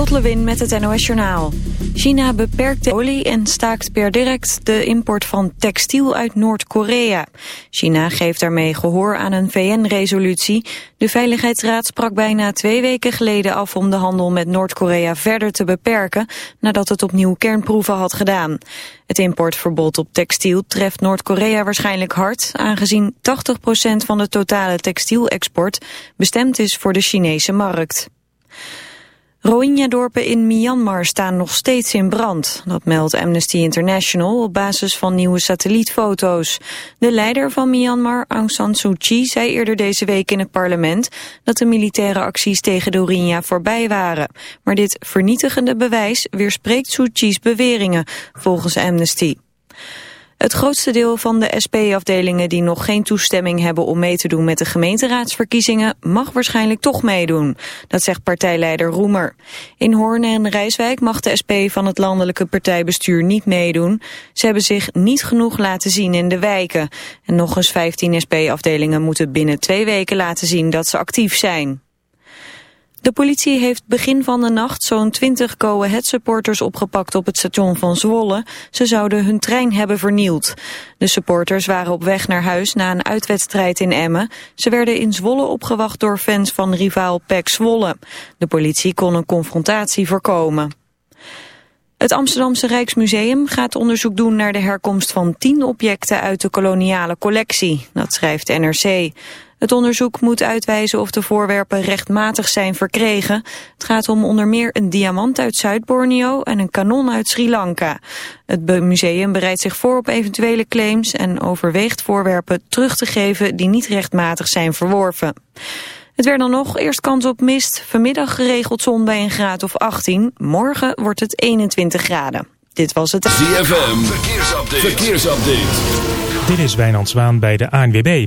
Lot Lewin met het NOS Journaal. China beperkt de olie en staakt per direct de import van textiel uit Noord-Korea. China geeft daarmee gehoor aan een VN-resolutie. De Veiligheidsraad sprak bijna twee weken geleden af om de handel met Noord-Korea verder te beperken, nadat het opnieuw kernproeven had gedaan. Het importverbod op textiel treft Noord-Korea waarschijnlijk hard, aangezien 80% van de totale textielexport bestemd is voor de Chinese markt. Rohingya-dorpen in Myanmar staan nog steeds in brand. Dat meldt Amnesty International op basis van nieuwe satellietfoto's. De leider van Myanmar, Aung San Suu Kyi, zei eerder deze week in het parlement... dat de militaire acties tegen de Rohingya voorbij waren. Maar dit vernietigende bewijs weerspreekt Suu Kyi's beweringen, volgens Amnesty. Het grootste deel van de SP-afdelingen die nog geen toestemming hebben om mee te doen met de gemeenteraadsverkiezingen mag waarschijnlijk toch meedoen. Dat zegt partijleider Roemer. In Hoorn en Rijswijk mag de SP van het landelijke partijbestuur niet meedoen. Ze hebben zich niet genoeg laten zien in de wijken. En nog eens 15 SP-afdelingen moeten binnen twee weken laten zien dat ze actief zijn. De politie heeft begin van de nacht zo'n 20 Go Ahead supporters opgepakt op het station van Zwolle. Ze zouden hun trein hebben vernield. De supporters waren op weg naar huis na een uitwedstrijd in Emmen. Ze werden in Zwolle opgewacht door fans van rivaal PEC Zwolle. De politie kon een confrontatie voorkomen. Het Amsterdamse Rijksmuseum gaat onderzoek doen naar de herkomst van tien objecten uit de koloniale collectie. Dat schrijft NRC. Het onderzoek moet uitwijzen of de voorwerpen rechtmatig zijn verkregen. Het gaat om onder meer een diamant uit Zuid-Borneo en een kanon uit Sri Lanka. Het museum bereidt zich voor op eventuele claims en overweegt voorwerpen terug te geven die niet rechtmatig zijn verworven. Het werd dan nog eerst kans op mist. Vanmiddag geregeld zon bij een graad of 18. Morgen wordt het 21 graden. Dit was het... ZFM, verkeersupdate. verkeersupdate. Dit is Wijnand Zwaan bij de ANWB.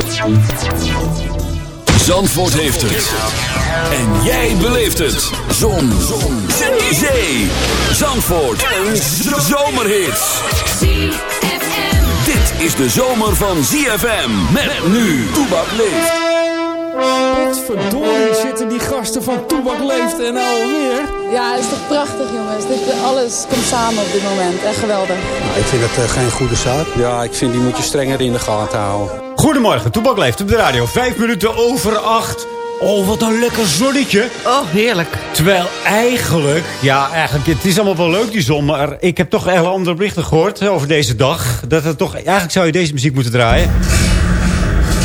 Zandvoort heeft het. En jij beleeft het. Zon. Zon. Zee. Zee. Zandvoort. Een zomerhit. Dit is de zomer van ZFM. Met nu. Toebak leeft. Wat verdorie zitten die gasten van Toebak leeft en alweer. Ja, het is toch prachtig jongens. Dit, alles komt samen op dit moment. Echt geweldig. Nou, ik vind het uh, geen goede zaak. Ja, ik vind die moet je strenger in de gaten houden. Goedemorgen, Toebak leeft op de radio. Vijf minuten over acht. Oh, wat een lekker zonnetje. Oh, heerlijk. Terwijl eigenlijk, ja, eigenlijk, het is allemaal wel leuk die zon, maar ik heb toch hele andere berichten gehoord over deze dag. Dat het toch, eigenlijk zou je deze muziek moeten draaien.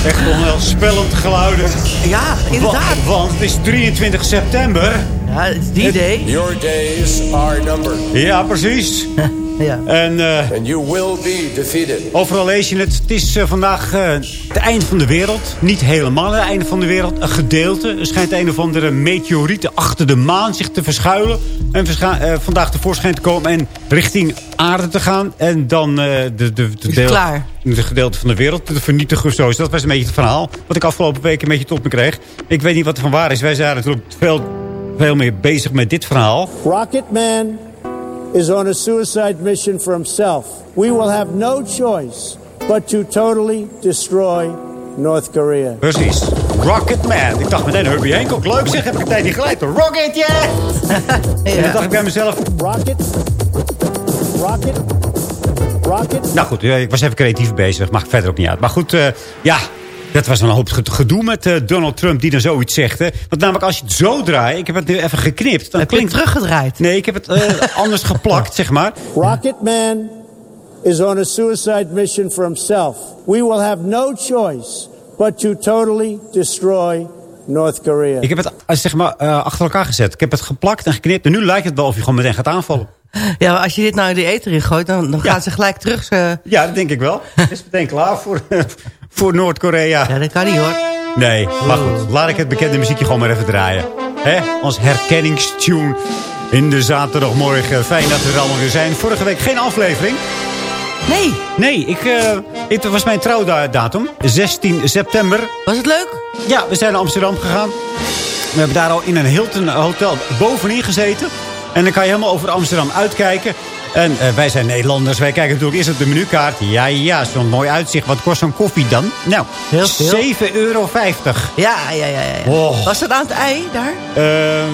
Echt onheilspellend geluiden. Ja, inderdaad. Want, want het is 23 september. Ja, die day. Your days are numbered. Ja, precies. Ja. En, eh, And you will be defeated. overal lees je het. Het is eh, vandaag eh, het eind van de wereld. Niet helemaal het einde van de wereld. Een gedeelte. Er schijnt een of andere meteorieten achter de maan zich te verschuilen. En verscha- eh, vandaag tevoorschijn te komen en richting aarde te gaan. En dan eh, de, de, de, deel, klaar. de gedeelte van de wereld te vernietigen zo. Dus dat was een beetje het verhaal. Wat ik afgelopen week een beetje tot me kreeg. Ik weet niet wat er van waar is. Wij zijn natuurlijk veel, veel meer bezig met dit verhaal. Rocketman is on a suicide mission for himself. We will have no choice but to totally destroy North Korea. Precies. Rocketman. Ik dacht meteen, Herbie Hancock. Leuk zeg, heb ik een tijd niet gelijk. Rocket, yeah! En dan dacht ik bij mezelf... Rocket, rocket, rocket. Nou goed, eh, ik was even creatief bezig. Maakt verder ook niet uit. Maar goed, eh, ja... Dat was een hoop gedoe met eh, Donald Trump die dan zoiets zegt. Hè. Want namelijk als je het zo draait... Ik heb het nu even geknipt. Dan Heb je het teruggedraaid? Nee, ik heb het eh, anders geplakt, zeg maar. Rocketman is on a suicide mission for himself. We will have no choice but to totally destroy North Korea. Ik heb het eh, zeg maar achter elkaar gezet. Ik heb het geplakt en geknipt. En nu lijkt het wel of je gewoon meteen gaat aanvallen. Ja, maar als je dit nou in de eten in gooit, dan, dan gaan ze gelijk terug. eh, Ja, dat denk ik wel. Het is meteen klaar voor, voor Noord-Korea. Ja, dat kan niet hoor. Nee, maar goed. Laat ik het bekende muziekje gewoon maar even draaien. Hè? Ons herkenningstune in de zaterdagmorgen. Fijn dat we er allemaal weer zijn. Vorige week geen aflevering. Nee. Nee, ik, eh, het was mijn trouwdatum. 16 september. Was het leuk? Ja, we zijn naar Amsterdam gegaan. We hebben daar al in een Hilton hotel bovenin gezeten. En dan kan je helemaal over Amsterdam uitkijken. En eh, wij zijn Nederlanders. Wij kijken natuurlijk eerst op de menukaart. Ja, ja, zo'n mooi uitzicht. Wat kost zo'n koffie dan? Nou, Heel veel. 7,50 euro. Ja, ja, ja. ja, ja. Oh. Was het aan het ei daar? Eh,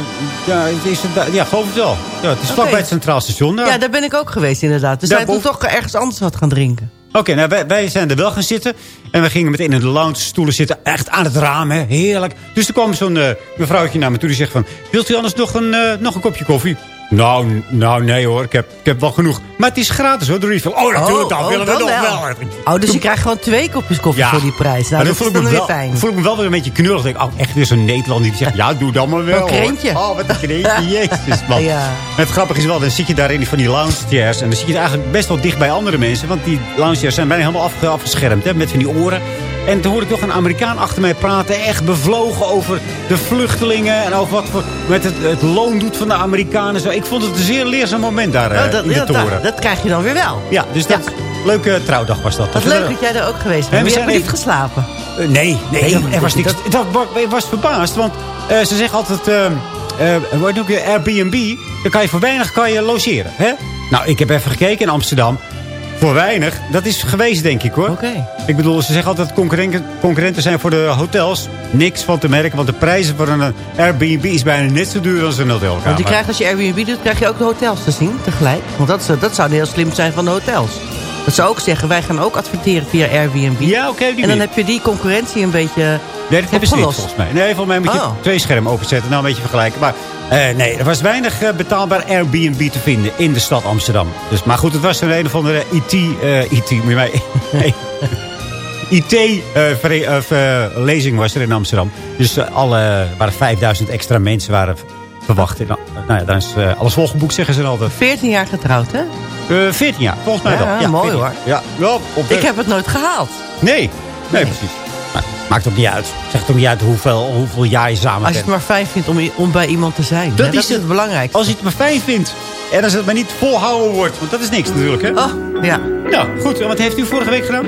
ja, het is het, ja, geloof het wel. Ja, het is vlakbij het Centraal Station. daar. Ja, daar ben ik ook geweest inderdaad. Dus wij toen boven- toch ergens anders wat gaan drinken. Oké, nou, wij, wij zijn er wel gaan zitten. En we gingen meteen in de lounge stoelen zitten. Echt aan het raam, hè. Heerlijk. Dus er kwam zo'n eh, mevrouwtje naar me toe. Die zegt van, wilt u anders nog een, nog een kopje koffie? Nou, nou, nee hoor. Ik heb, ik heb wel genoeg. Maar het is gratis hoor, de refill. Oh, natuurlijk, dan willen we dan nog wel. Oh, dus je krijgt gewoon twee kopjes koffie Ja. voor die prijs. Nou, dat voel ik me wel, fijn. voel ik me wel weer een beetje knullig. Ik denk, oh, echt weer zo'n Nederlander die zegt, ja, doe dan maar wel. Een kreentje. hoor. Oh, wat een kreentje. Jezus, man. Ja. Het grappige is wel, dan zit je daar in van die lounge chairs. En dan zit je eigenlijk best wel dicht bij andere mensen. Want die lounge chairs zijn bijna helemaal afge- afgeschermd. Hè, met van die oren. En toen hoorde ik toch een Amerikaan achter mij praten. Echt bevlogen over de vluchtelingen. En over wat voor, met het, het loon doet van de Amerikanen. Zo. Ik vond het een zeer leerzaam moment daar eh, dat, in de ja, toren. dat, dat krijg je dan weer wel. ja, dus dat leuke trouwdag was dat. Wat leuk dat jij er ook geweest bent. we Je hebt niet geslapen. eh, nee, nee, Nee, er was dat- niks. Dat, ik was verbaasd, want eh, ze zeggen altijd... hoe noem je Airbnb, dan kan je voor weinig kan je logeren. Hè? Nou, ik heb even gekeken in Amsterdam. Voor weinig, dat is geweest denk ik hoor. Oké. Ik bedoel, ze zeggen altijd dat concurrenten, concurrenten zijn voor de hotels. Niks van te merken, want de prijzen voor een Airbnb is bijna net zo duur als een hotelkamer. Want je krijgt, als je Airbnb doet, krijg je ook de hotels te zien tegelijk. Want dat, dat zou heel slim zijn van de hotels. Dat zou ook zeggen, wij gaan ook adverteren via Airbnb. Ja, oké, En dan heb je die concurrentie een beetje Nee, dat hebben ze niet volgens mij. Nee, volgens mij moet je Oh. twee schermen openzetten. Nou, een beetje vergelijken. Maar eh, nee, er was weinig eh, betaalbaar Airbnb te vinden in de stad Amsterdam. Dus, maar goed, het was een een of andere IT... eh IT, moet je mij... IT-lezing was er in Amsterdam. Dus alle, waren 5000 extra mensen waren verwacht. En, nou ja, dan is alles volgeboekt, zeggen ze altijd. 14 jaar getrouwd, hè? Eh 14 jaar, volgens mij Ja, wel. mooi 14 hoor. Ja, wel op Ik heb het nooit gehaald. Nee, nee, precies. Maar, maakt ook niet uit. Zegt ook niet uit hoeveel, hoeveel jaar je samen Als je bent. het maar fijn vindt om, om bij iemand te zijn. Dat hè? is dat is het belangrijkste. Als je het maar fijn vindt. En als het maar niet volhouden wordt. Want dat is niks natuurlijk, hè? Oh, ja. Ja, goed. En wat heeft u vorige week gedaan?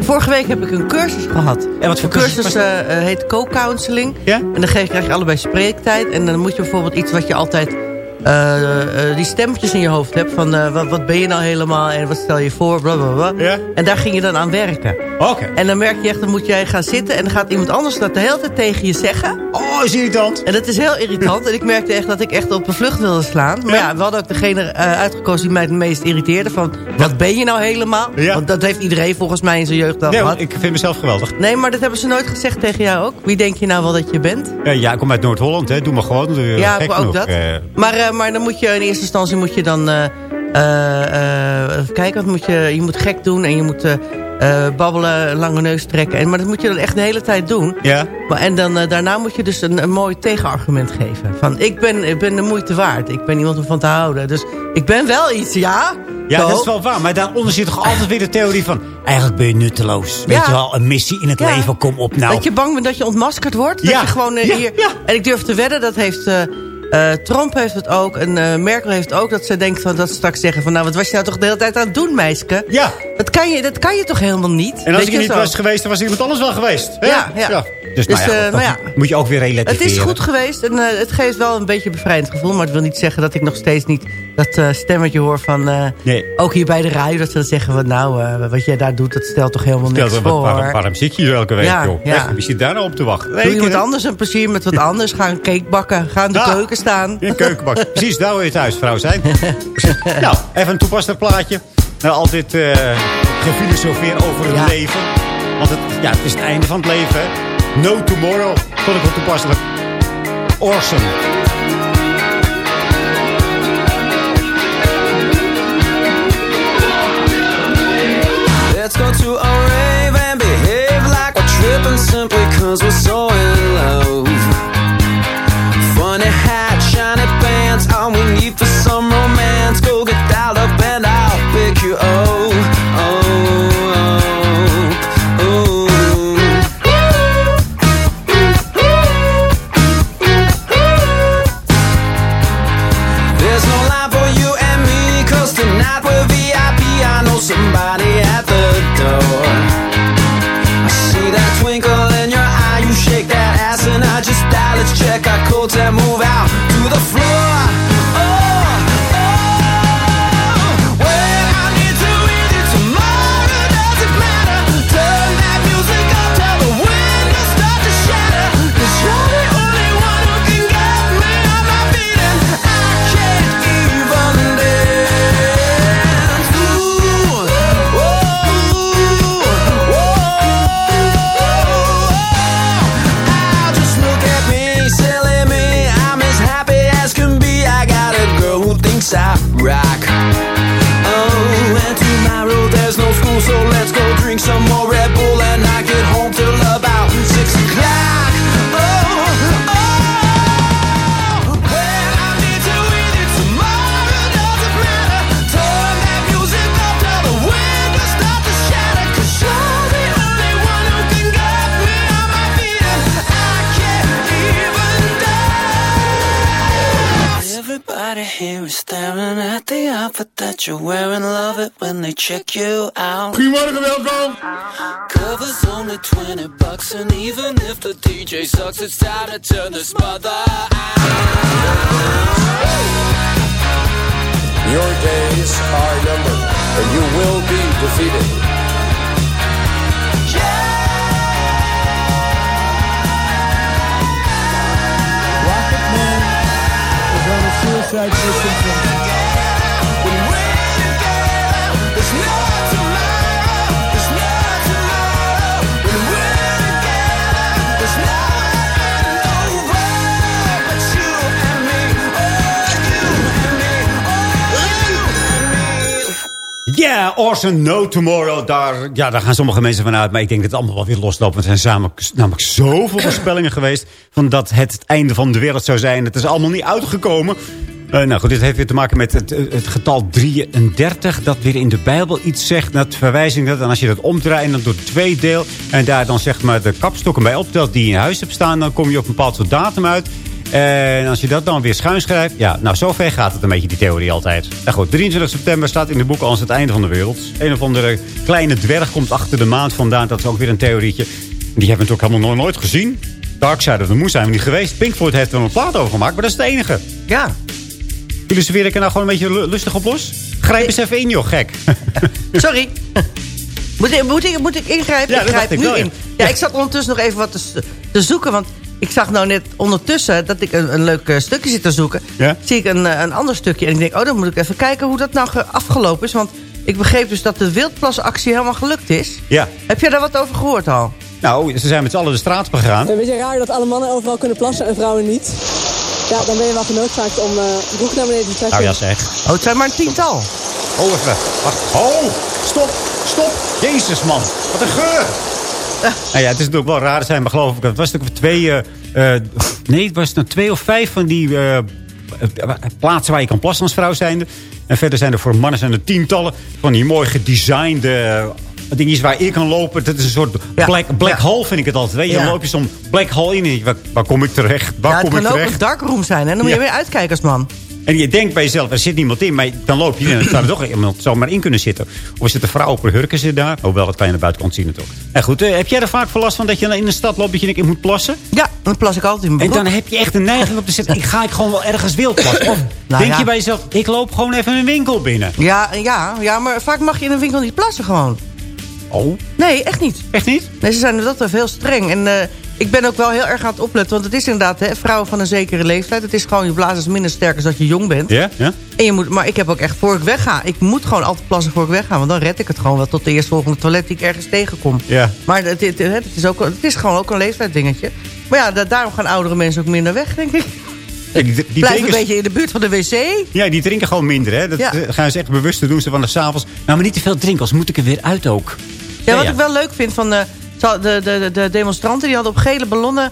Vorige week heb ik een cursus gehad. En wat voor cursus cursus eh, eh, heet co-counseling. Ja? En dan krijg je allebei spreektijd. En dan moet je bijvoorbeeld iets wat je altijd... eh, eh, die stemmetjes in je hoofd hebt. Van eh, wat, wat ben je nou helemaal en wat stel je voor, bla bla bla. Ja? En daar ging je dan aan werken. Oké. En dan merk je echt, dan moet jij gaan zitten... en dan gaat iemand anders dat de hele tijd tegen je zeggen. Oh, is irritant. En dat is heel irritant. En ik merkte echt dat ik echt op de vlucht wilde slaan. Maar ja, we hadden ook degene uitgekozen die mij het meest irriteerde. Van, wat ben je nou helemaal? Ja. Want dat heeft iedereen volgens mij in zijn jeugd al Nee, gehad. ik vind mezelf geweldig. Nee, maar dat hebben ze nooit gezegd tegen jou ook. Wie denk je nou wel dat je bent? Ja, ja, ik kom uit Noord-Holland, hè. Doe maar gewoon. Ja, ook genoeg. dat. Maar, eh, maar dan moet je in eerste instantie moet je dan... eh, eh, even kijken, wat moet je, je moet gek doen en je moet... babbelen, lange neus trekken. En, maar dat moet je dan echt de hele tijd doen. Ja. Maar, en dan, daarna moet je dus een, een mooi tegenargument geven. Van, ik ben, ik ben de moeite waard. Ik ben iemand om van te houden. Dus ik ben wel iets, ja? Ja, Zo. dat is wel waar. Maar daaronder zit toch altijd weer de theorie van... Eigenlijk ben je nutteloos. Weet Ja. je wel, een missie in het Ja. leven, kom op nou. Dat je bang bent dat je ontmaskerd wordt. Ja. Dat je gewoon Ja, hier... ja. En ik durf te wedden, dat heeft... eh, Trump heeft het ook en eh, Merkel heeft het ook. Dat ze denkt van, dat ze straks zeggen van... nou, wat was je nou toch de hele tijd aan het doen, meisje? Ja. Dat kan je, dat kan je toch helemaal niet? En als ik je niet zo? was geweest, dan was iemand anders wel geweest. hè? Ja, ja. Dus, Dus, nou ja, eh, nou ja. moet je ook weer Het relativeren. is goed geweest en het geeft wel een beetje een bevrijdend gevoel. Maar het wil niet zeggen dat ik nog steeds niet dat eh, stemmetje hoor van... eh, Nee. Ook hier bij de radio, dat ze dan zeggen van... nou, eh, wat jij daar doet, dat stelt toch helemaal Stel, niks wat- voor. waarom, waarom zit je hier elke week, Ja, joh? ja. Echt, wie zit daar nou op te wachten? Doe iemand anders een plezier met wat anders. Ga een cake bakken. Ga in de keuken staan. In een keukenbak. Precies, daar wil je thuisvrouw zijn. nou, even een toepasselijk plaatje. Nou, altijd eh gefilosofeer over het Ja. leven. Want het, ja, het is het einde van het leven, hè. No tomorrow. Vond ik wel toepasselijk. Awesome. Let's go to a rave and behave like we're tripping simply cause we're so and me. Ja, Awesome No Tomorrow. Daar, ja, daar gaan sommige mensen van uit. Maar ik denk dat het allemaal wel weer loslopen. Want er zijn namelijk, namelijk zoveel voorspellingen geweest... van dat het het einde van de wereld zou zijn. Het is allemaal niet uitgekomen. Eh, nou goed, dit heeft weer te maken met het, het getal 33. Dat weer in de Bijbel iets zegt. Dat verwijzing dat. En als je dat omdraait en dan door twee deel... en daar dan zeg maar de kapstokken bij optelt die je in huis hebt staan... dan kom je op een bepaald soort datum uit... En als je dat dan weer schuin schrijft... Ja, nou, zover gaat het een beetje, die theorie altijd. Nou goed, 23 september staat in de boeken als het einde van de wereld. Een of andere kleine dwerg komt achter de maand vandaan. Dat is ook weer een theorietje. Die hebben we natuurlijk helemaal nooit gezien. Dark Side of the Moon zijn we niet geweest. Pink heeft er een plaat over gemaakt, maar dat is het enige. Ja. Filosofeer ik er nou gewoon een beetje lu- lustig op los? Grijp eens even in, joh, gek. Sorry. Moet ik, moet ik, moet ik ingrijpen? Ja, ik dat grijp dacht ik nu wel, ja. in. Ja, ik zat ondertussen nog even wat te, te zoeken. Want ik zag nou net ondertussen dat ik een, een leuk eh, stukje zit te zoeken. Ja? Zie ik een, eh, een ander stukje. En ik denk, oh, dan moet ik even kijken hoe dat nou ge- afgelopen is. Want ik begreep dus dat de wildplasactie helemaal gelukt is. Ja. Heb jij daar wat over gehoord al? Nou, ze zijn met z'n allen de straat op gegaan. Een beetje raar dat alle mannen overal kunnen plassen en vrouwen niet. Ja, dan ben je wel genoodzaakt om uh, broek naar beneden te trekken. Nou ja, zeg. Oh, het zijn maar een tiental. Oh, even. Wacht. Oh, stop. stop. Jezus, man. Wat een geur. Nou ja, het is natuurlijk wel raar zijn, maar geloof ik, het was natuurlijk twee... eh, eh, nee, het was nou twee of vijf van die eh, eh, plaatsen waar je kan plassen als vrouw zijnde. En verder zijn er voor mannen zijn er tientallen van die mooi gedesignde eh, dingetjes waar je kan lopen. Dat is een soort black, black hole, vind ik het altijd. Weet je, dan loop je zo'n black hole in en je, waar, waar kom ik terecht? Waar ja, het kom ik kan ook terecht? een darkroom zijn. En dan moet je weer uitkijken als man. En je denkt bij jezelf, er zit niemand in. Maar dan loop je in en dan zou er toch iemand zomaar in kunnen zitten. Of er zit een vrouw op een hurken zit daar. Hoewel, dat kan je aan de buitenkant zien natuurlijk. En goed, eh, heb jij er vaak voor last van dat je in de stad loopt... dat je denkt, ik moet plassen? Ja, dan plas ik altijd in mijn En broek. dan heb je echt een neiging op te zitten. Ik ga ik gewoon wel ergens wild plassen. Of Nou denk ja. je bij jezelf, ik loop gewoon even een winkel binnen. Ja, ja, ja, maar vaak mag je in een winkel niet plassen gewoon. Oh? Nee, echt niet. Echt niet? Nee, ze zijn inderdaad heel streng. En eh, ik ben ook wel heel erg aan het opletten. Want het is inderdaad, hè, vrouwen van een zekere leeftijd. Het is gewoon, je blaas is minder sterk als dat je jong bent. Ja? ja? En je moet, maar ik heb ook echt, voor ik wegga... Ik moet gewoon altijd plassen voor ik wegga. Want dan red ik het gewoon wel tot de eerstvolgende toilet die ik ergens tegenkom. Ja. Maar het, het, het, is, ook, het is gewoon ook een leeftijddingetje. Maar ja, da- daarom gaan oudere mensen ook minder weg, denk ik. Die, Blijf een beetje in de buurt van de wc. Ja, die drinken gewoon minder. Hè? Dat Ja. eh, gaan ze echt bewust doen. Ze van de s'avonds. Nou, maar niet te veel drinken, anders moet ik er weer uit ook. Ja, wat ik wel leuk vind van de, de, de, de, de demonstranten... die hadden op gele ballonnen...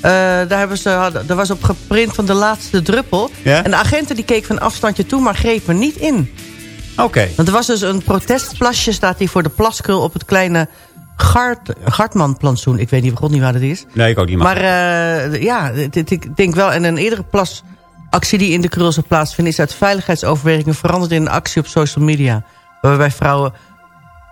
eh, daar, hebben ze, hadden, daar was op geprint van de laatste druppel. Ja? En de agenten die keek van afstandje toe, maar grepen niet in. Oké. Want er was dus een protestplasje... staat hier voor de plaskrul op het kleine Gart, Gartman-plantsoen. Ik weet niet, god niet waar dat is. Nee, ik ook niet. Maar eh, ja, ik denk wel... en een eerdere plasactie die in de krul zou plaatsvinden... is uit veiligheidsoverwegingen veranderd in een actie op social media. Waarbij vrouwen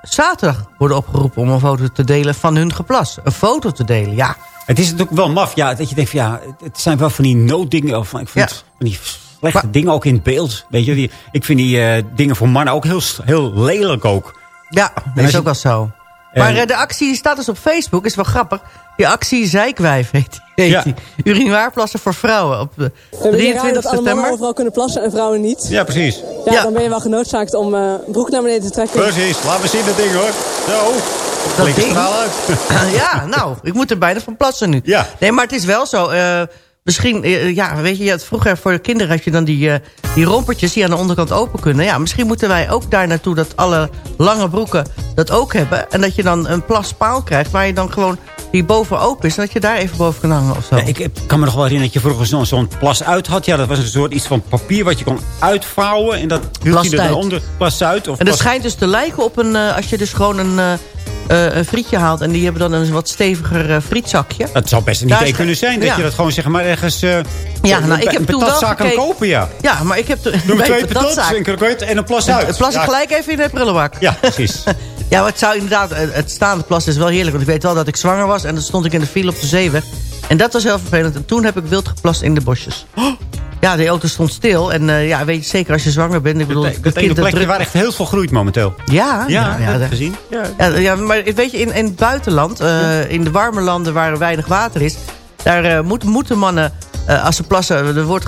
zaterdag worden opgeroepen om een foto te delen van hun geplas. Een foto te delen, ja. Het is natuurlijk wel maf, ja, dat je denkt van ja, het zijn wel van die nooddingen. Of, ik vind van die slechte dingen ook in het beeld. Weet je, die, ik vind die eh, dingen voor mannen ook heel, heel lelijk ook. Ja, dat is ook wel zo. Maar eh, de actie die staat dus op Facebook, is wel grappig. Die actie Zijkwijf heet die. Heet Ja. die. Urinoirplassen voor vrouwen op de We hebben hier raar 23 dat alle mannen september. overal kunnen plassen en vrouwen niet. Ja, precies. Ja, dan ben je wel genoodzaakt om eh broek naar beneden te trekken. Precies, laat me zien dat ding hoor. Zo. Dat Klinkt ding? uit. ja, nou, ik moet er bijna van plassen nu. Ja. Nee, maar het is wel zo. eh, misschien, eh, ja, weet je, vroeger voor de kinderen had je dan die, eh, die rompertjes die aan de onderkant open kunnen. Ja, misschien moeten wij ook daar naartoe dat alle lange broeken dat ook hebben. En dat je dan een plaspaal krijgt waar je dan gewoon die boven open is. En dat je daar even boven kan hangen of zo. Ja, ik kan me nog wel herinneren dat je vroeger zo'n plas uit had. Ja, dat was een soort iets van papier wat je kon uitvouwen. En dat hield je er uit. onder. Plas uit. Of En dat schijnt dus te lijken op een... eh, als je dus gewoon een, eh, een frietje haalt... en die hebben dan een wat steviger eh, frietzakje. Dat zou best een Daar idee kunnen zijn. Dat ja. je dat gewoon zeg maar ergens... eh Ja, een- nou, ik heb een toen wel gekeken- kopen, ja. Ja, maar ik heb... toen- Doe twee patatzaak- een kroket en een plas uit. Het plas Ja. gelijk even in de prullenbak. Ja, precies. Ja, maar het zou inderdaad... Het staande plas is wel heerlijk. Want ik weet wel dat ik zwanger was. En dan stond ik in de file op de zeeweg. En dat was heel vervelend. En toen heb ik wild geplast in de bosjes. Ja, de auto stond stil. En eh, ja, weet je zeker als je zwanger bent. Ik bedoel, Dat het ene kind dat plekje waar echt heel veel groeit momenteel. Ja, Ja, ja, dat dat- gezien. Ja. Ja, maar weet je, in, in het buitenland, eh, in de warme landen waar er weinig water is... daar eh, moet, moeten mannen, als ze plassen, er wordt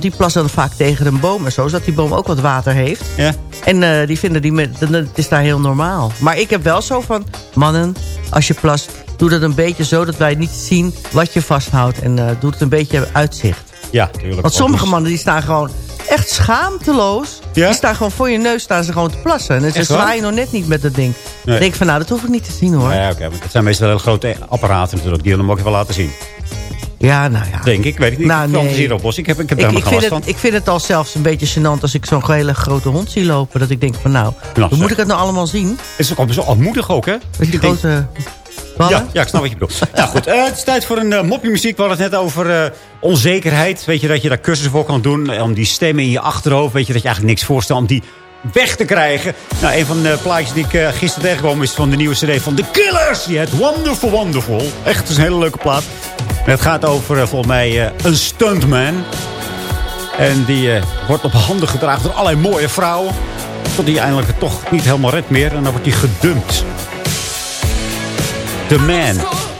die plassen dan vaak tegen een boom en zo... zodat die boom ook wat water heeft. Ja. En die vinden die, het is daar heel normaal. Maar ik heb wel zo van, mannen, als je plast... doe dat een beetje zo dat wij niet zien wat je vasthoudt... en doe het een beetje uitzicht. Ja, tuurlijk. Want sommige mannen die staan gewoon echt schaamteloos. Die staan gewoon voor je neus staan ze gewoon te plassen. En ze zwaaien nog net niet met dat ding. Nee. Dan denk ik van nou, dat hoef ik niet te zien hoor. Ja, oké. het zijn meestal heel grote apparaten natuurlijk. Die dan ook wel laten zien. Ja, nou ja. Denk ik. Weet ik niet. Nou, ik nee. Ik heb, ik heb Ik, daar ik, vind het, van. ik vind het al zelfs een beetje gênant als ik zo'n hele grote hond zie lopen. Dat ik denk van nou, hoe zeg. moet ik het nou allemaal zien? Het is ook zo afmoedig ook, hè? Die Ik denk- grote? Ja, ja, ik snap wat je bedoelt. nou goed, eh, het is tijd voor een uh, mopje muziek. We hadden het net over eh, onzekerheid. Weet je, dat je daar cursussen voor kan doen. Om die stemmen in je achterhoofd. Weet je, dat je eigenlijk niks voorstelt om die weg te krijgen. Nou, een van de plaatjes die ik gisteren tegenkwam is van de nieuwe cd van The Killers. Die heet Wonderful Wonderful. Echt, het is een hele leuke plaat. En het gaat over, volgens mij, eh, een stuntman. En die wordt op handen gedragen door allerlei mooie vrouwen. Tot hij eindelijk het toch niet helemaal redt meer. En dan wordt hij gedumpt. The Man.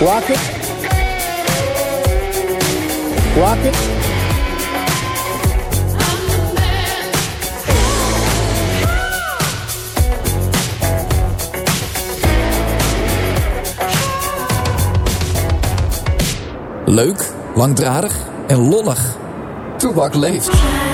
Rock it. Rock it. Leuk, langdradig en lollig. Toebak leeft.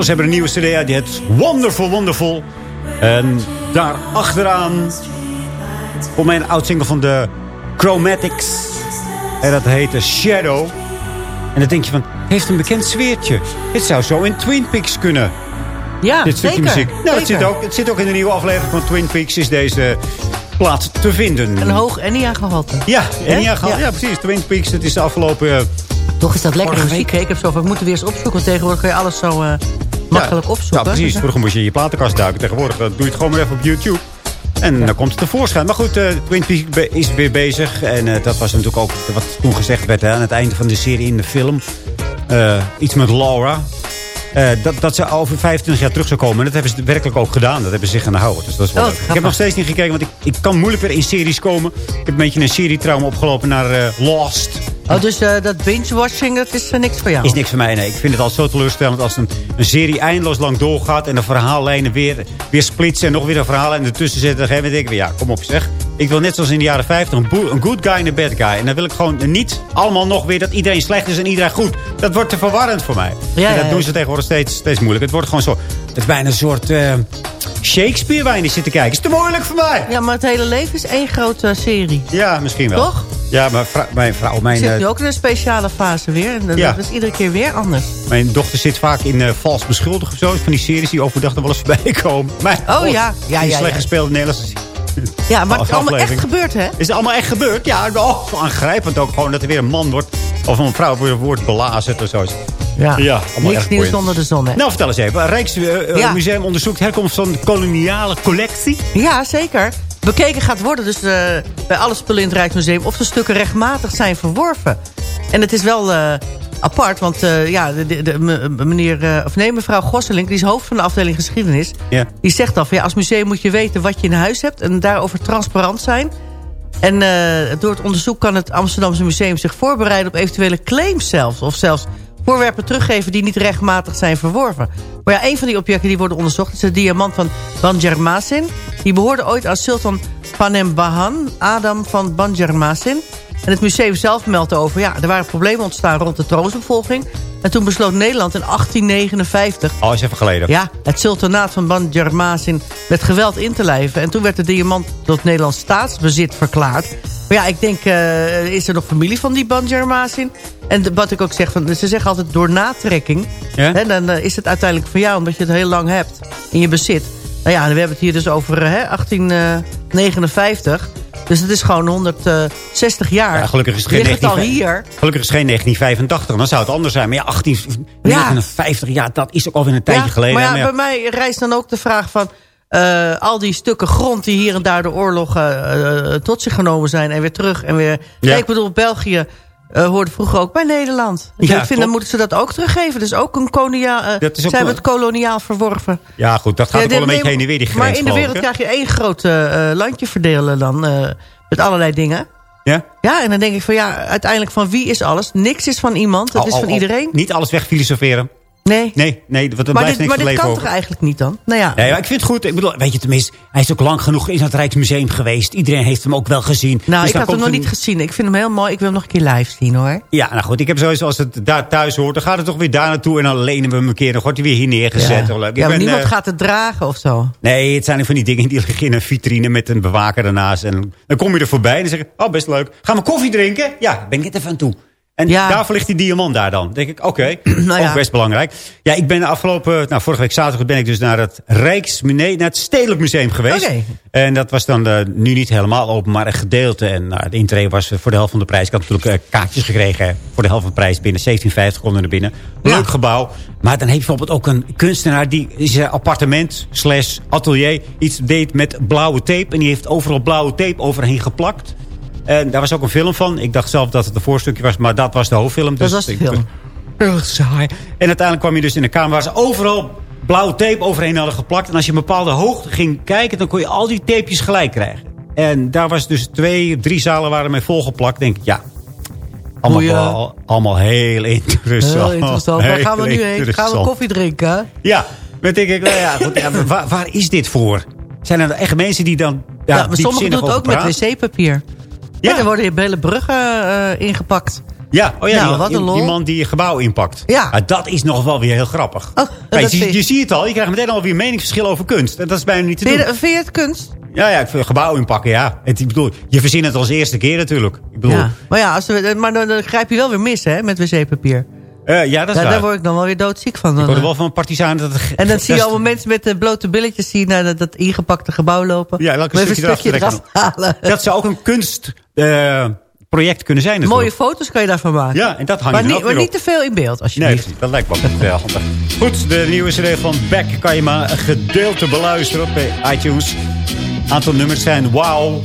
Ze hebben een nieuwe cd uit. Die heet Wonderful Wonderful. En daar achteraan... Voor mij een single van de Chromatics. En dat heette Shadow. En dan denk je van, heeft een bekend sfeertje. Dit zou zo in Twin Peaks kunnen. Ja, Dit stukje muziek. Nou, het zit, ook, het zit ook in de nieuwe aflevering van Twin Peaks. Is deze plaats te vinden. Een hoog Enia gehalte. Ja, Enia gehalte. Ja. precies. Twin Peaks, Het is de afgelopen... Eh, Toch is dat lekker muziek. Ik heb zo van, moeten weer eens opzoeken. Want tegenwoordig kun je alles zo... Eh, makkelijk ja, opzoeken. Ja, precies. Vroeger moest je in je platenkast duiken. Tegenwoordig eh, doe je het gewoon maar even op YouTube. En dan komt het tevoorschijn. Maar goed, uh, is weer bezig. En eh, dat was natuurlijk ook wat toen gezegd werd hè, aan het einde van de serie in de film. Iets met Laura. Dat, dat ze over 25 jaar terug zou komen. En dat hebben ze werkelijk ook gedaan. Dat hebben ze zich aan de houden. Dus dat is wel ik heb nog steeds niet gekeken, want ik, ik kan moeilijk weer in series komen. Ik heb een beetje een serietrauma opgelopen naar Lost. Oh, dus eh, dat binge-watching, dat is eh, niks voor jou? Is niks voor mij, nee. Ik vind het al zo teleurstellend als een, een serie eindeloos lang doorgaat... en de verhaallijnen weer, weer splitsen en nog weer een verhaal en ertussen zitten. Dan denk ik weer, ja, kom op zeg. Ik wil net zoals in de jaren 50 een, good guy en een bad guy. En dan wil ik gewoon niet allemaal nog weer dat iedereen slecht is en iedereen goed. Dat wordt te verwarrend voor mij. Ja, en dat ja, doen ze tegenwoordig steeds, steeds moeilijk. Het wordt gewoon zo... Het is bijna een soort eh, Shakespeare waar je naar zit te kijken. is te moeilijk voor mij. Ja, maar het hele leven is één grote serie. Ja, misschien wel. Toch? Ja, maar vrou- mijn vrouw... Mijn, zit eh, nu ook in een speciale fase weer. En dat Ja. is iedere keer weer anders. Mijn dochter zit vaak in eh, vals beschuldigd of zo. Van die series die overdag er wel eens voorbij komen. Mijn Oh, god, ja. Ja, die ja, slecht ja. gespeelde Nederlandse Ja, maar het is allemaal echt gebeurd, hè? Is het allemaal echt gebeurd? Ja, oh, zo aangrijpend ook gewoon dat er weer een man wordt... of een vrouw wordt belazerd of zo. Ja, Ja, niks nieuws onder de zon, hè? Nou, vertel eens even. Rijksmuseum Ja. Onderzoekt herkomst van de koloniale collectie. Ja, zeker. Bekeken gaat worden dus eh, bij alle spullen in het Rijksmuseum... of de stukken rechtmatig zijn verworven. En het is wel eh, apart, want eh, ja, de, de, meneer, of nee, mevrouw Gosselink... die is hoofd van de afdeling geschiedenis... Ja. die zegt al van ja, als museum moet je weten wat je in huis hebt... en daarover transparant zijn... En door het onderzoek kan het Amsterdamse Museum zich voorbereiden... op eventuele claims zelfs. Of zelfs voorwerpen teruggeven die niet rechtmatig zijn verworven. Maar ja, een van die objecten die worden onderzocht... is de diamant van Banjarmasin. Die behoorde ooit aan Sultan Panembahan, Adam van Banjarmasin. En het museum zelf meldt over... ja, er waren problemen ontstaan rond de troonsopvolging. En toen besloot Nederland in 1859... Oh, is even geleden. Ja, het sultanaat van Banjarmasin met geweld in te lijven. En toen werd de diamant tot Nederlands staatsbezit verklaard. Maar ja, ik denk, eh, is er nog familie van die Banjarmasin? En de- wat ik ook zeg, van, ze zeggen altijd door natrekking. Ja? Hè, dan eh, is het uiteindelijk van jou, omdat je het heel lang hebt in je bezit. Nou ja, we hebben het hier dus over eh, hè, 1859. Dus het is gewoon 160 jaar. Ja, gelukkig is het geen al 19 hier. Gelukkig is het geen 1985, dan zou het anders zijn. Maar ja, 1859, ja, dat is ook alweer een tijdje Ja, geleden. Maar ja, Maar bij mij rijst dan ook de vraag van... eh, al die stukken grond die hier en daar de oorlogen eh, tot zich genomen zijn... en weer terug en weer... Ja. Ik bedoel, België eh, hoorde vroeger ook bij Nederland. Dus Ja, ik vind, klopt. dan moeten ze dat ook teruggeven. Dus ook een koloniaal... eh, Dat is ook het koloniaal verworven. ja, goed, dat gaat Ja, ook wel een beetje heen en weer, die grens. Maar in de wereld krijg je één groot eh, landje verdelen dan... met allerlei dingen. Ja? Ja, en dan denk ik van ja, uiteindelijk van wie is alles? Niks is van iemand, het Al- is van al- iedereen. Niet alles wegfilosoferen. Nee. Nee, nee, want er Maar blijft dit, niks maar van dit kan over. toch eigenlijk niet dan? Nou ja. Nee, maar ik vind het goed. Ik bedoel, weet je tenminste, hij is ook lang genoeg in het Rijksmuseum geweest. Iedereen heeft hem ook wel gezien. Nou, Dus ik had hem nog een- niet gezien. Ik vind hem heel mooi. Ik wil hem nog een keer live zien, hoor. Ja, nou goed, ik heb sowieso als het daar thuis hoort, dan gaat het toch weer daar naartoe en dan lenen we hem een keer. Dan wordt hij weer hier neergezet. Toch leuk. Ja, maar ben, niemand eh, gaat het dragen of zo. Nee, het zijn van die dingen die liggen in een vitrine met een bewaker ernaast. En dan kom je er voorbij en dan zeg je, oh best leuk. Gaan we koffie drinken? Ja, ben ik het even aan toe. En daarvoor ligt die diamant daar dan. Denk ik, oké, Nou ja. ook best belangrijk. Ja, ik ben de afgelopen, nou vorige week zaterdag ben ik dus naar het Rijksmuseum, naar het Stedelijk Museum geweest. Oké. En dat was dan eh, nu niet helemaal open, maar een gedeelte. En nou, de intree was voor de helft van de prijs. Ik had natuurlijk eh, kaartjes gekregen hè, voor de helft van de prijs binnen. 17,50 konden er binnen. Leuk gebouw. Maar dan heb je bijvoorbeeld ook een kunstenaar die zijn appartement slash atelier iets deed met blauwe tape. En die heeft overal blauwe tape overheen geplakt. En daar was ook een film van. Ik dacht zelf dat het een voorstukje was, maar dat was de hoofdfilm. Dat Dus was de film. Heel saai. En uiteindelijk kwam je dus in de kamer waar ze overal blauwe tape overheen hadden geplakt. En als je een bepaalde hoogte ging kijken, dan kon je al die tapejes gelijk krijgen. En daar was dus twee, drie zalen waren mee volgeplakt. Denk ik, ja, allemaal, Goeie. allemaal heel interessant. Heel interessant. Waar gaan we nu heen? Gaan we koffie drinken? Ja, dan denk ik, nou ja, goed, ja, maar waar, waar is dit voor? Zijn er echt mensen die dan Ja, maar sommigen doen het ook met wc-papier. Ja. er worden hele bruggen eh, ingepakt. Ja, oh ja Nou, die, wat een die- lol. die man die je gebouw inpakt. Ja. dat is nog wel weer heel grappig. Oh, Kijk, je, je ik- ziet het al, je krijgt meteen alweer meningsverschil over kunst. En dat is bijna niet te doen. vind je het kunst? Ja, ja, ik gebouw inpakken, ja. Het, ik bedoel, je verzint het als eerste keer natuurlijk. Ik bedoel, Ja. Maar ja, als we, maar dan, dan grijp je wel weer mis hè, met wc-papier. eh, ja, dat is Daar, waar. daar word ik dan wel weer doodziek van. ik Dan, hoorde eh. wel van partisanen dat het... En dan zie je allemaal mensen met de blote billetjes zien naar dat, dat ingepakte gebouw lopen. Ja, welke stukje een stukje eraf eraf halen. Dat zou ook een kunstproject kunnen zijn natuurlijk. Mooie foto's kan je daarvan maken. Ja, en dat hang maar je niet, maar niet te veel in beeld, Nee, alsjeblieft. precies. dat lijkt me ook wel handig. Goed, de nieuwe serie van Beck kan je maar een gedeelte beluisteren op eh, iTunes. aantal nummers zijn Wow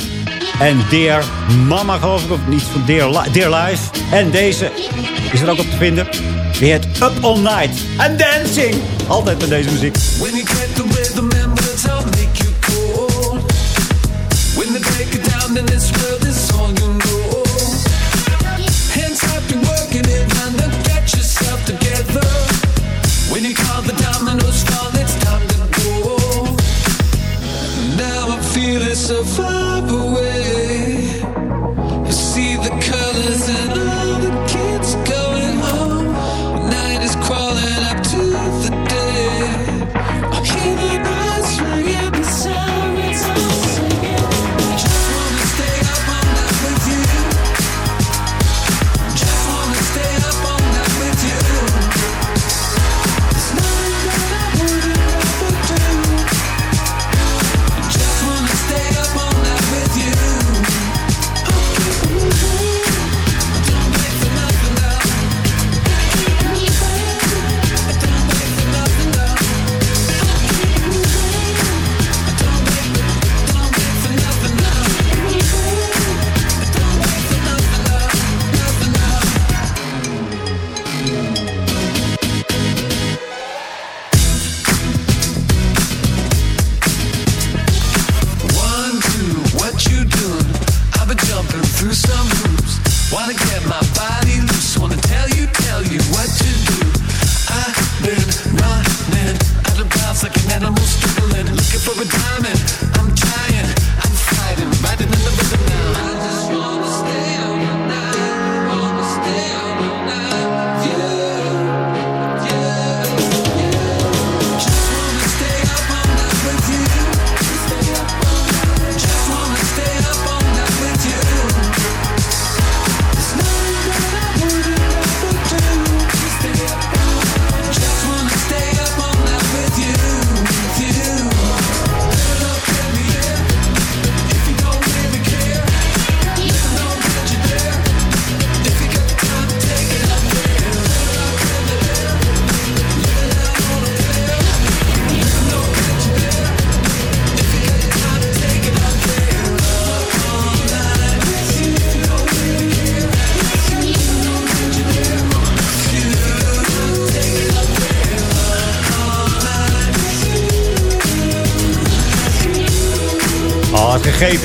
en Dear Mama, geloof ik. Of iets van Dear, Li- Dear Life. En deze is er ook op te vinden. Die heet Up All Night and Dancing. Altijd met deze muziek. When you get the rhythm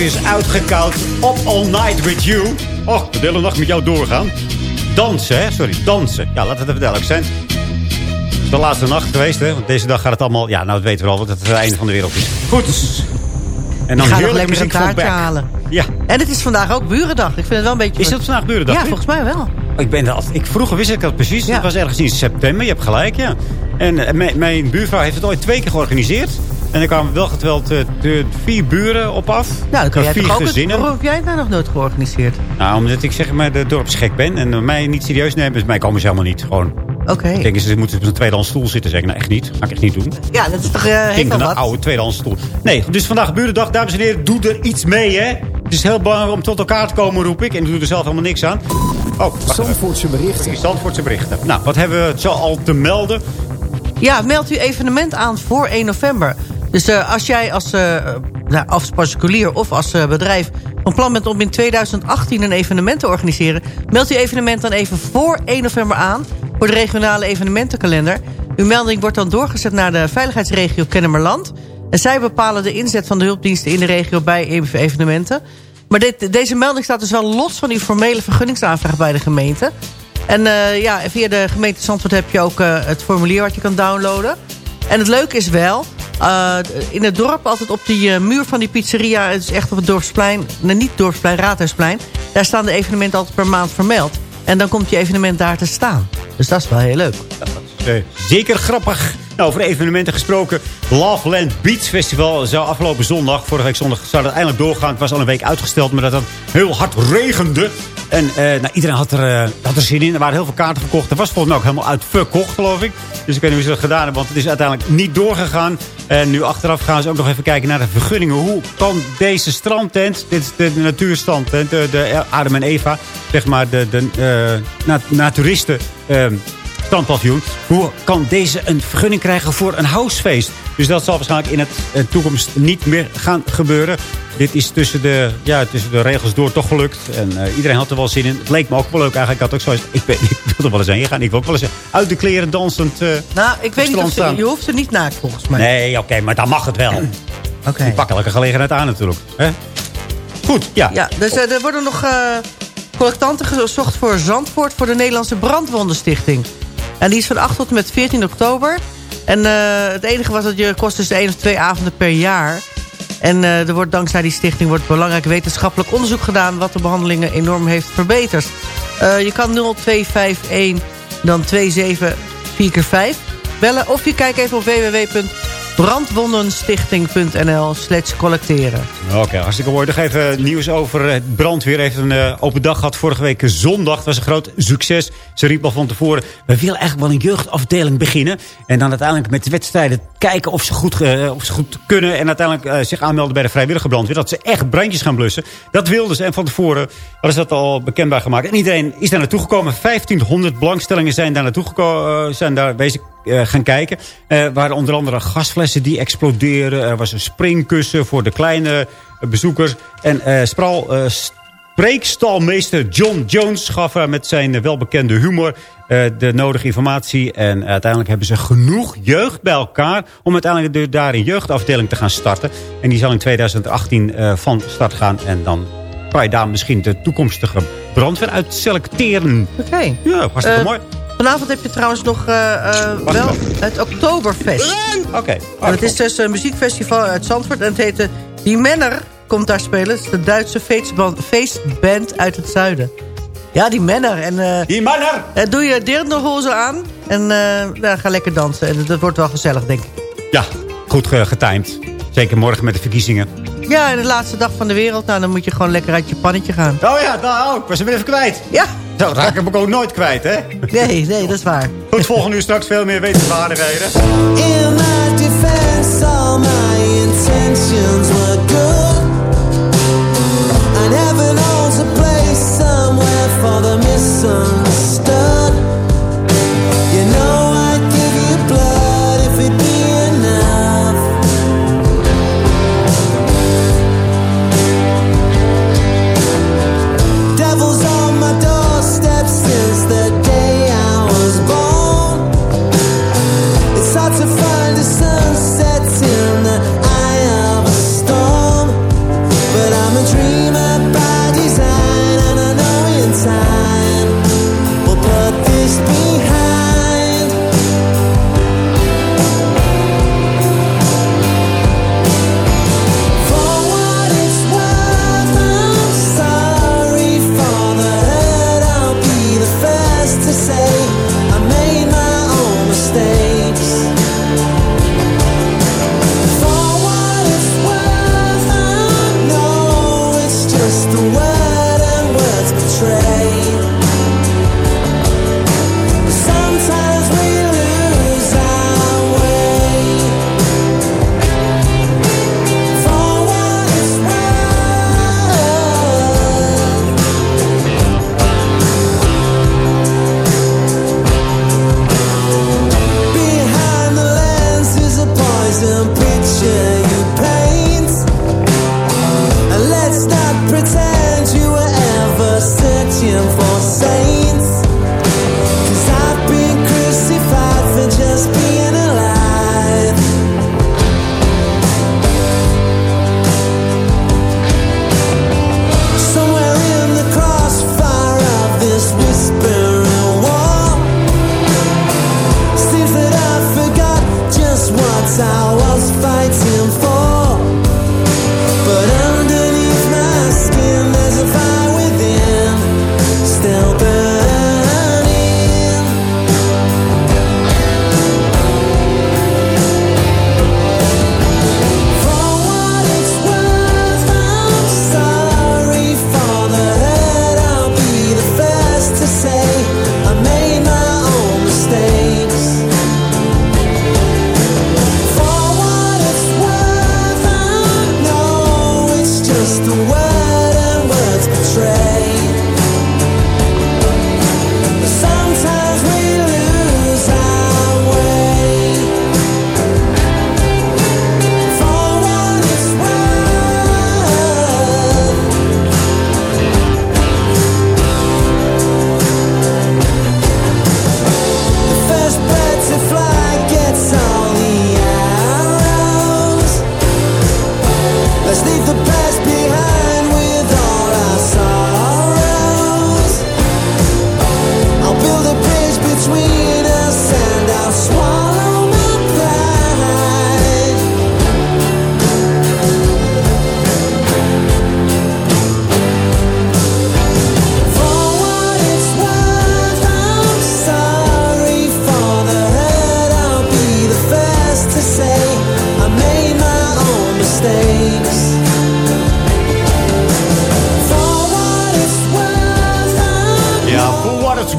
is uitgekoud. Up all night with you. Och, de hele nacht met jou doorgaan. Dansen, hè? Sorry, dansen. Ja, laten we het even duidelijk zijn. Het is de laatste nacht geweest, hè? Want deze dag gaat het allemaal... Ja, nou, dat weten we al, want het het einde van de wereld is. Goed. En nog heerlijke lekker een muziek van kaartje Beck. halen. Ja. En het is vandaag ook burendag. Ik vind het wel een beetje... Is het vandaag burendag? Ja, volgens mij wel. Ik ben altijd, ik, vroeger wist ik dat precies. Het was ergens in september. Je hebt gelijk, ja. En eh, mijn- mijn buurvrouw heeft het ooit twee keer georganiseerd. En er kwamen wel geteld eh, de vier buren op af. Nou, dan kun jij vier ook... Het, waarom heb jij nou nog nooit georganiseerd? Nou, omdat ik zeg maar de dorpsgek ben. En mij niet serieus nemen. Dus mij komen ze helemaal niet. Gewoon. Oké. Ik denk, ze moeten op een tweedehands stoel zitten. Zeg ik, nou echt niet. Ga ik echt niet doen. Ja, dat is toch eh denk wel een wat. oude tweedehands stoel. Nee, dus vandaag burendag. Dames en heren, doe er iets mee, hè. Het is heel belangrijk om tot elkaar te komen, roep ik. En doe er zelf helemaal niks aan. Oh, Zandvoortse berichten. Zandvoortse berichten. Nou, wat hebben we zo al te melden? Ja, meld uw evenement aan voor 1 november. Dus eh, als jij als, eh, nou, als particulier of als eh, bedrijf van plan bent om in 2018 een evenement te organiseren... meld uw evenement dan even voor 1 november aan voor de regionale evenementenkalender. Uw melding wordt dan doorgezet naar de veiligheidsregio Kennemerland. En zij bepalen de inzet van de hulpdiensten in de regio bij evenementen. Maar dit, deze melding staat dus wel los van uw formele vergunningsaanvraag bij de gemeente. En ja, via de gemeente Zandvoort heb je ook het formulier wat je kan downloaden. En het leuke is wel, eh, in het dorp altijd op die eh, muur van die pizzeria... het is echt op het Dorpsplein, nee, niet Dorpsplein, Raadhuisplein... daar staan de evenementen altijd per maand vermeld. En dan komt je evenement daar te staan. Dus dat is wel heel leuk. Eh, zeker grappig. Nou, over evenementen gesproken. Loveland Beach Festival zou afgelopen zondag, vorige week zondag, zou dat eindelijk doorgaan. Het was al een week uitgesteld, maar dat het heel hard regende. En nou, iedereen had er, had er zin in. Er waren heel veel kaarten verkocht. Er was volgens mij ook helemaal uitverkocht, geloof ik. Dus ik weet niet hoe ze dat gedaan hebben, want het is uiteindelijk niet doorgegaan. En nu achteraf gaan ze ook nog even kijken naar de vergunningen. Hoe kan deze strandtent, dit is de natuurstrandtent, de, de Adam en Eva, zeg maar, de, de eh, na- naturisten... eh, strandpaviljoen. Hoe kan deze een vergunning krijgen voor een housefeest? Dus dat zal waarschijnlijk in het in de toekomst niet meer gaan gebeuren. Dit is tussen de, ja, tussen de regels door toch gelukt. En eh, iedereen had er wel zin in. Het leek me ook wel leuk eigenlijk. Ik had ook zoiets, ik, ben, ik wil er wel eens heen gaan. Ik wil ook wel eens uit de kleren dansend eh, Nou, ik weet niet of ze, je hoeft er niet naakt volgens mij. Nee, oké, maar dan mag het wel. Oké. Die pakken elke gelegenheid aan natuurlijk. Hè? Goed, ja. Ja, dus eh, er worden nog eh, collectanten gezocht voor Zandvoort... voor de Nederlandse Brandwondenstichting. En die is van 8 tot en met 14 oktober. En eh, het enige was dat je kost dus één of twee avonden per jaar. En eh, er wordt dankzij die stichting wordt belangrijk wetenschappelijk onderzoek gedaan... wat de behandelingen enorm heeft verbeterd. Eh, je kan 0251 dan 27445 bellen. Of je kijkt even op www.brandwondenstichting.nl slash collecteren. Oké, hartstikke mooi. Nog even nieuws over het brandweer. Heeft een eh, open dag gehad vorige week zondag. Het was een groot succes. Ze riep al van tevoren, we willen eigenlijk wel een jeugdafdeling beginnen. En dan uiteindelijk met de wedstrijden kijken of ze goed, eh, of ze goed kunnen. En uiteindelijk eh, zich aanmelden bij de vrijwillige brandweer. Dat ze echt brandjes gaan blussen. Dat wilden ze. En van tevoren hadden ze dat al bekendbaar gemaakt. En iedereen is daar naartoe gekomen. 1500 belangstellingen zijn daar naartoe gekomen. zijn daar bezig eh, gaan kijken. Er waren onder andere gasflessen die exploderen. Er was een springkussen voor de kleine eh, bezoekers. En eh spral, eh, spreekstalmeester John Jones gaf met zijn eh, welbekende humor eh, de nodige informatie. En uiteindelijk hebben ze genoeg jeugd bij elkaar... om uiteindelijk de, daar een jeugdafdeling te gaan starten. En die zal in 2018 eh, van start gaan. En dan kan je daar misschien de toekomstige brandweer uit selecteren. Oké. Ja, hartstikke Eh, mooi. Vanavond heb je trouwens nog eh, eh, wel het Oktoberfest. Oké. En het is dus een muziekfestival uit Zandvoort. En het heet eh, Die Menner komt daar spelen. Het is de Duitse feestband, feestband uit het zuiden. Ja, die Menner. En, eh, die Menner! doe je dirndlhose aan. En eh, nou, ga lekker dansen. En dat wordt wel gezellig, denk ik. Ja, goed ge- getimed. Zeker morgen met de verkiezingen. Ja, en de laatste dag van de wereld. Nou, dan moet je gewoon lekker uit je pannetje gaan. Oh ja, nou, ik was hem weer even kwijt. Ja. Zo raak ik hem ook nooit kwijt, hè? Nee, nee, dat is waar. Goed, volgende uur straks veel meer wetenswaardigheden. In my defense, all my intentions were good. And heaven holds a place somewhere for the misunderstood. that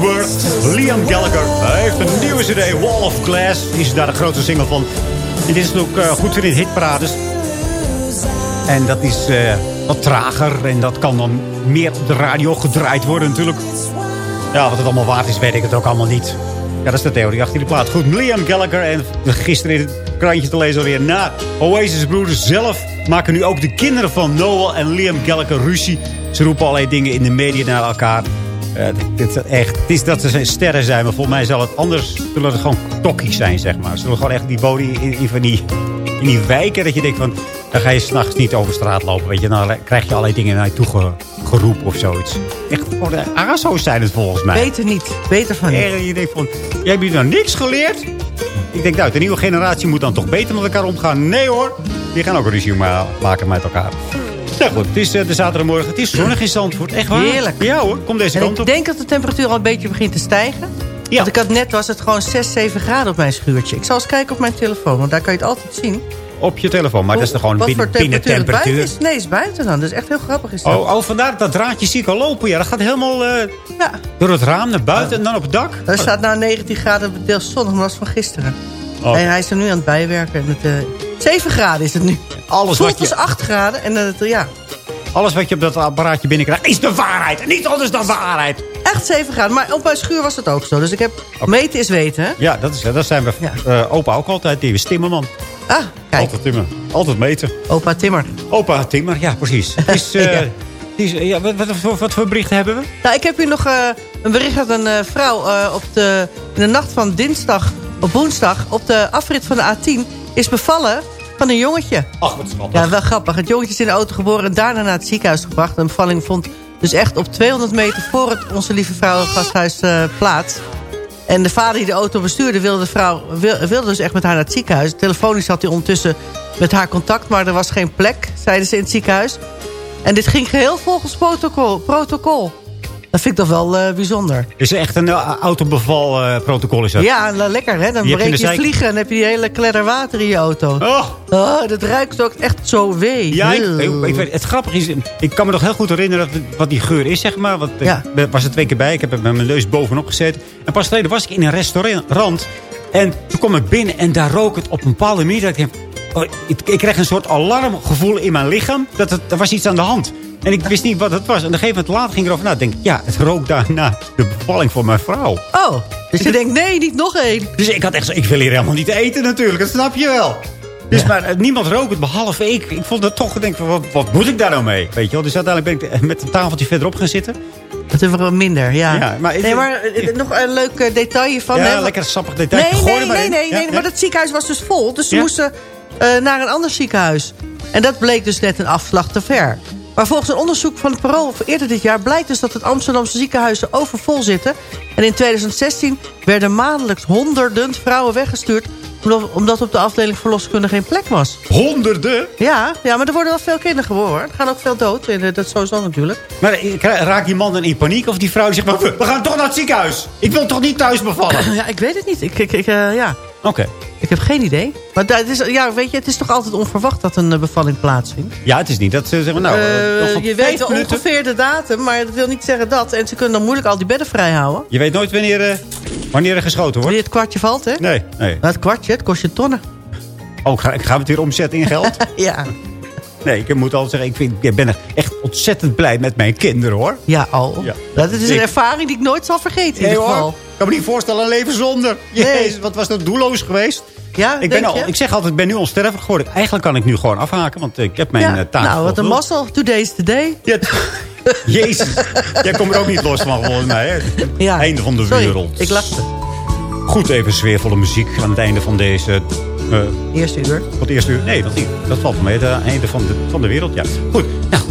Liam Gallagher. Heeft een nieuwe cd, Wall of Glass. Is daar de grootste single van. En dit is ook uh, goed voor in hitparades. En dat is uh, wat trager. En dat kan dan meer op de radio gedraaid worden natuurlijk. Ja, wat het allemaal waard is, weet ik het ook allemaal niet. Ja, dat is de theorie achter die plaat. Goed, Liam Gallagher. En gisteren in het krantje te lezen alweer. Na Oasis broeders zelf maken nu ook de kinderen van Noel en Liam Gallagher ruzie. Ze roepen allerlei dingen in de media naar elkaar. Uh, dit is echt, het is dat ze sterren zijn, maar volgens mij zal het anders... zullen het gewoon tokkies zijn, zeg maar. Zullen gewoon echt die body in, in, van die, in die wijken... dat je denkt van, dan ga je s'nachts niet over straat lopen. Weet je, dan krijg je allerlei dingen naar je toe ge, geroepen of zoiets. Echt, oh, de ASO's zijn het volgens mij. Beter niet, beter van niet. En je denkt van, jij hebt hier nou niks geleerd? Ik denk, nou, de nieuwe generatie moet dan toch beter met elkaar omgaan. Nee hoor, die gaan ook ruzie maken met elkaar. Nou goed, het is uh, de zaterdagmorgen. Het is zonnig in Zandvoort. Echt waar? Heerlijk. Ja hoor, kom deze en kant op. Ik denk dat de temperatuur al een beetje begint te stijgen. Ja. Want ik had net, was het gewoon 6, 7 graden op mijn schuurtje. Ik zal eens kijken op mijn telefoon, want daar kan je het altijd zien. Op je telefoon, maar Hoe, dat is er gewoon binnen, binnen temperatuur. Is? Nee, is buiten dan. Dat is echt heel grappig. Is dat. Oh, oh, vandaar dat draadje zie ik al lopen. Ja, dat gaat helemaal uh, ja. door het raam naar buiten en dan op het dak. Er staat nou 19 graden deels zonnig, maar dat is van gisteren. Oh. En hij is er nu aan het bijwerken. Met, uh, 7 graden is het nu. Alles Voelt wat je... was 8 graden en ja... Alles wat je op dat apparaatje binnenkrijgt is de waarheid. En niet anders dan waarheid. Echt 7 graden. Maar op mijn schuur was het ook zo. Dus ik heb okay. meten is weten. Hè? Ja, dat, is, dat zijn we ja. uh, opa ook altijd. Die is timmerman. Ah, kijk. Altijd timmer. Altijd meten. Opa Timmer. Opa Timmer, ja precies. Het is, uh, ja. is, ja, wat, wat, voor berichten hebben we? Nou, ik heb hier nog uh, een bericht dat een vrouw op de, in de nacht van dinsdag op woensdag... op de afrit van de A10 is bevallen van een jongetje. Ach, wat schattig. Ja, wel grappig. Het jongetje is in de auto geboren en daarna naar het ziekenhuis gebracht. Een bevalling vond dus echt op 200 meter voor het Onze Lieve Vrouw gasthuis uh, plaats. En de vader die de auto bestuurde wilde, de vrouw, wilde dus echt met haar naar het ziekenhuis. Telefonisch had hij ondertussen met haar contact, maar er was geen plek, zeiden ze in het ziekenhuis. En dit ging geheel volgens protocol. protocol. Dat vind ik toch wel uh, bijzonder. Is echt een uh, autobevalprotocol uh, is dat? Ja, lekker hè. Dan je breek je vliegen en heb je die hele kledder water in je auto. Oh. oh dat ruikt ook echt zo wee. Ja, ik, ik, ik weet, het grappige is, ik kan me nog heel goed herinneren wat, die geur is, zeg maar. Wat, ja. Ik was er twee keer bij, ik heb met mijn neus bovenop gezet. En pas geleden was ik in een restaurant. En toen kwam ik binnen en daar rook het op een bepaalde manier. Dat ik, denk, oh, ik, ik kreeg een soort alarmgevoel in mijn lichaam. Dat het, er was iets aan de hand. En ik wist niet wat het was. En op een gegeven moment later ging ik erover na. denk ja, het rook daarna de bevalling voor mijn vrouw. Oh, dus je denkt, nee, niet nog één. Dus ik had echt zo, ik wil hier helemaal niet eten natuurlijk. Dat snap je wel. Dus ja. maar niemand rook het, behalve ik. Ik vond het toch, denk van, wat, wat moet ik daar nou mee? Weet je wel? Dus uiteindelijk ben ik met een tafeltje verderop gaan zitten. Dat is wel minder, ja. ja maar, nee, maar nog een leuk detail hiervan. Ja, lekker sappig detail. Nee, nee, nee, nee, nee, maar dat ziekenhuis was dus vol. Dus ze moesten uh, naar een ander ziekenhuis. En dat bleek dus net een afslag te ver. Maar volgens een onderzoek van het Parool eerder dit jaar... blijkt dus dat het Amsterdamse ziekenhuizen overvol zitten. En in 2016 werden maandelijks honderden vrouwen weggestuurd... omdat op de afdeling verloskunde geen plek was. Honderden? Ja, ja maar er worden wel veel kinderen geboren. Er gaan ook veel dood. Dat sowieso natuurlijk. Maar raakt die man dan in paniek? Of die vrouw zegt, maar we gaan toch naar het ziekenhuis. Ik wil toch niet thuis bevallen? ja, ik weet het niet. Ik, ik, ik uh, ja. Oké. Okay. Ik heb geen idee. Maar het is, ja, weet je, het is toch altijd onverwacht dat een bevalling plaatsvindt? Ja, het is niet. Dat ze zeggen, nou, uh, je weet ongeveer de datum, maar dat wil niet zeggen dat. En ze kunnen dan moeilijk al die bedden vrij houden. Je weet nooit wanneer, uh, wanneer er geschoten wordt. Wanneer het kwartje valt, hè? Nee. nee. Maar het kwartje, het kost je tonnen. Oh, ga, gaan we het weer omzetten in geld? ja. Nee, ik moet altijd zeggen, ik, vind, ik ben echt ontzettend blij met mijn kinderen, hoor. Ja, al. Ja. Dat is een ik... ervaring die ik nooit zal vergeten, in ieder geval. Hoor. Ik kan me niet voorstellen een leven zonder. Jezus, nee. wat was dat doelloos geweest? Ja, ik, ben al, ik zeg altijd, ik ben nu onsterfelijk geworden. Eigenlijk kan ik nu gewoon afhaken, want ik heb mijn ja, taak. Nou, wat een mazzel. Today's the day. Ja, Jezus, jij komt er ook niet los van volgens mij. Hè? Ja. Einde van de Sorry, wereld. ik lachte. Goed, even sfeervolle muziek aan het einde van deze... Uh, eerste uur. Wat eerste uur? Nee, dat, dat valt van mee. Het einde van de, van de wereld, ja. Goed, nou.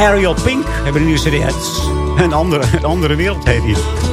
Ariel Pink hebben een nieuwe CD uit. Een andere, een andere wereld heet die.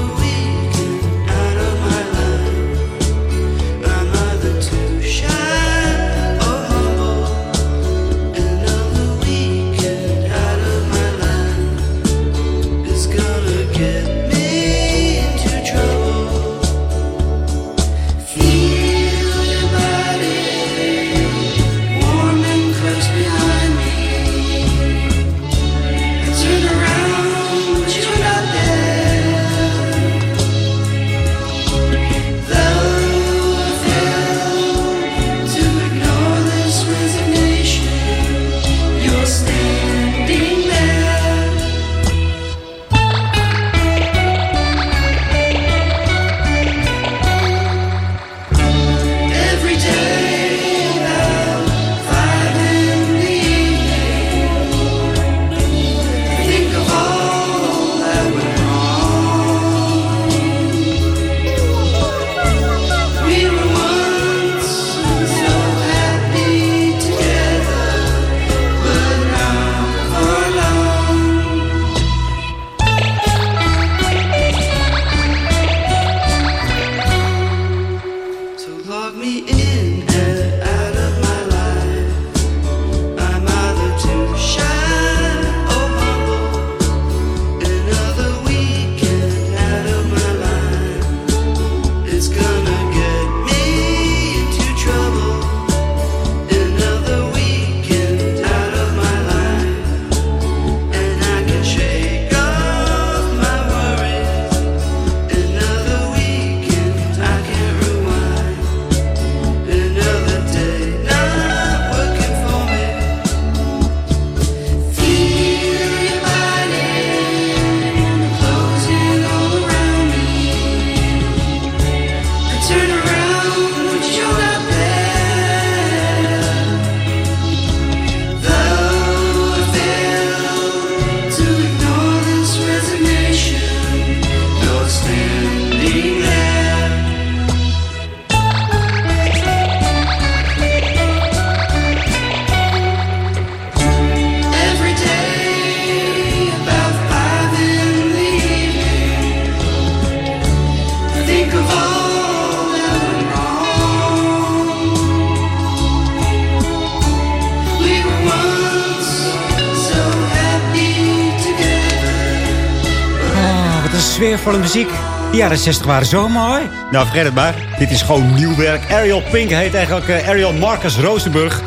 De jaren 60 waren zo mooi. Nou, vergeet het maar. Dit is gewoon nieuw werk. Ariel Pink heet eigenlijk uh, Ariel Marcus Rosenberg.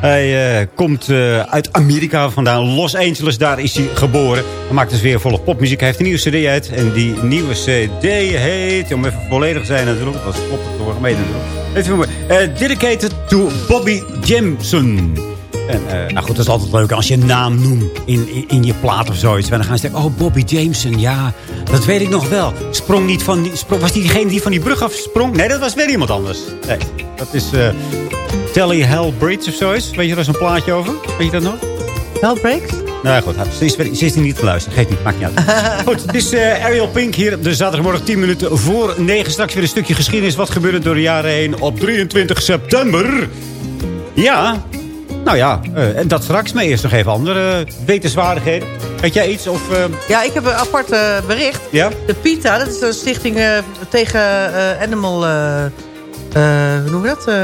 Hij uh, komt uh, uit Amerika vandaan. Los Angeles, daar is hij geboren. Hij maakt dus weer volle popmuziek. Hij heeft een nieuwe cd uit. En die nieuwe cd heet... Om even volledig te zijn natuurlijk. Dat was pop te worden mee. Uh, dedicated to Bobby Jameson. En, uh, nou goed, dat is altijd leuk als je een naam noemt in, in, in je plaat of zoiets. En dan gaan ze denken, oh, Bobby Jameson, ja, dat weet ik nog wel. Sprong niet van die, sprong, was die degene die van die brug af sprong? Nee, dat was weer iemand anders. Nee, dat is uh, Telly Hell Bridge of zoiets. Weet je, daar is een plaatje over. Weet je dat nog? Hell Breaks? Nou ja, goed. Ze is, ze is niet te luisteren. Geeft niet, maakt niet uit. goed, het is uh, Ariel Pink hier. De zaterdagmorgen 10 minuten voor 9. Straks weer een stukje geschiedenis. Wat gebeurde door de jaren heen op 23 september? Ja, nou ja, uh, en dat straks. Maar eerst nog even andere wetenswaardigheden. Weet jij iets? Of, uh... Ja, ik heb een apart uh, bericht. Ja? De PETA, dat is een stichting tegen animal... hoe noem je dat?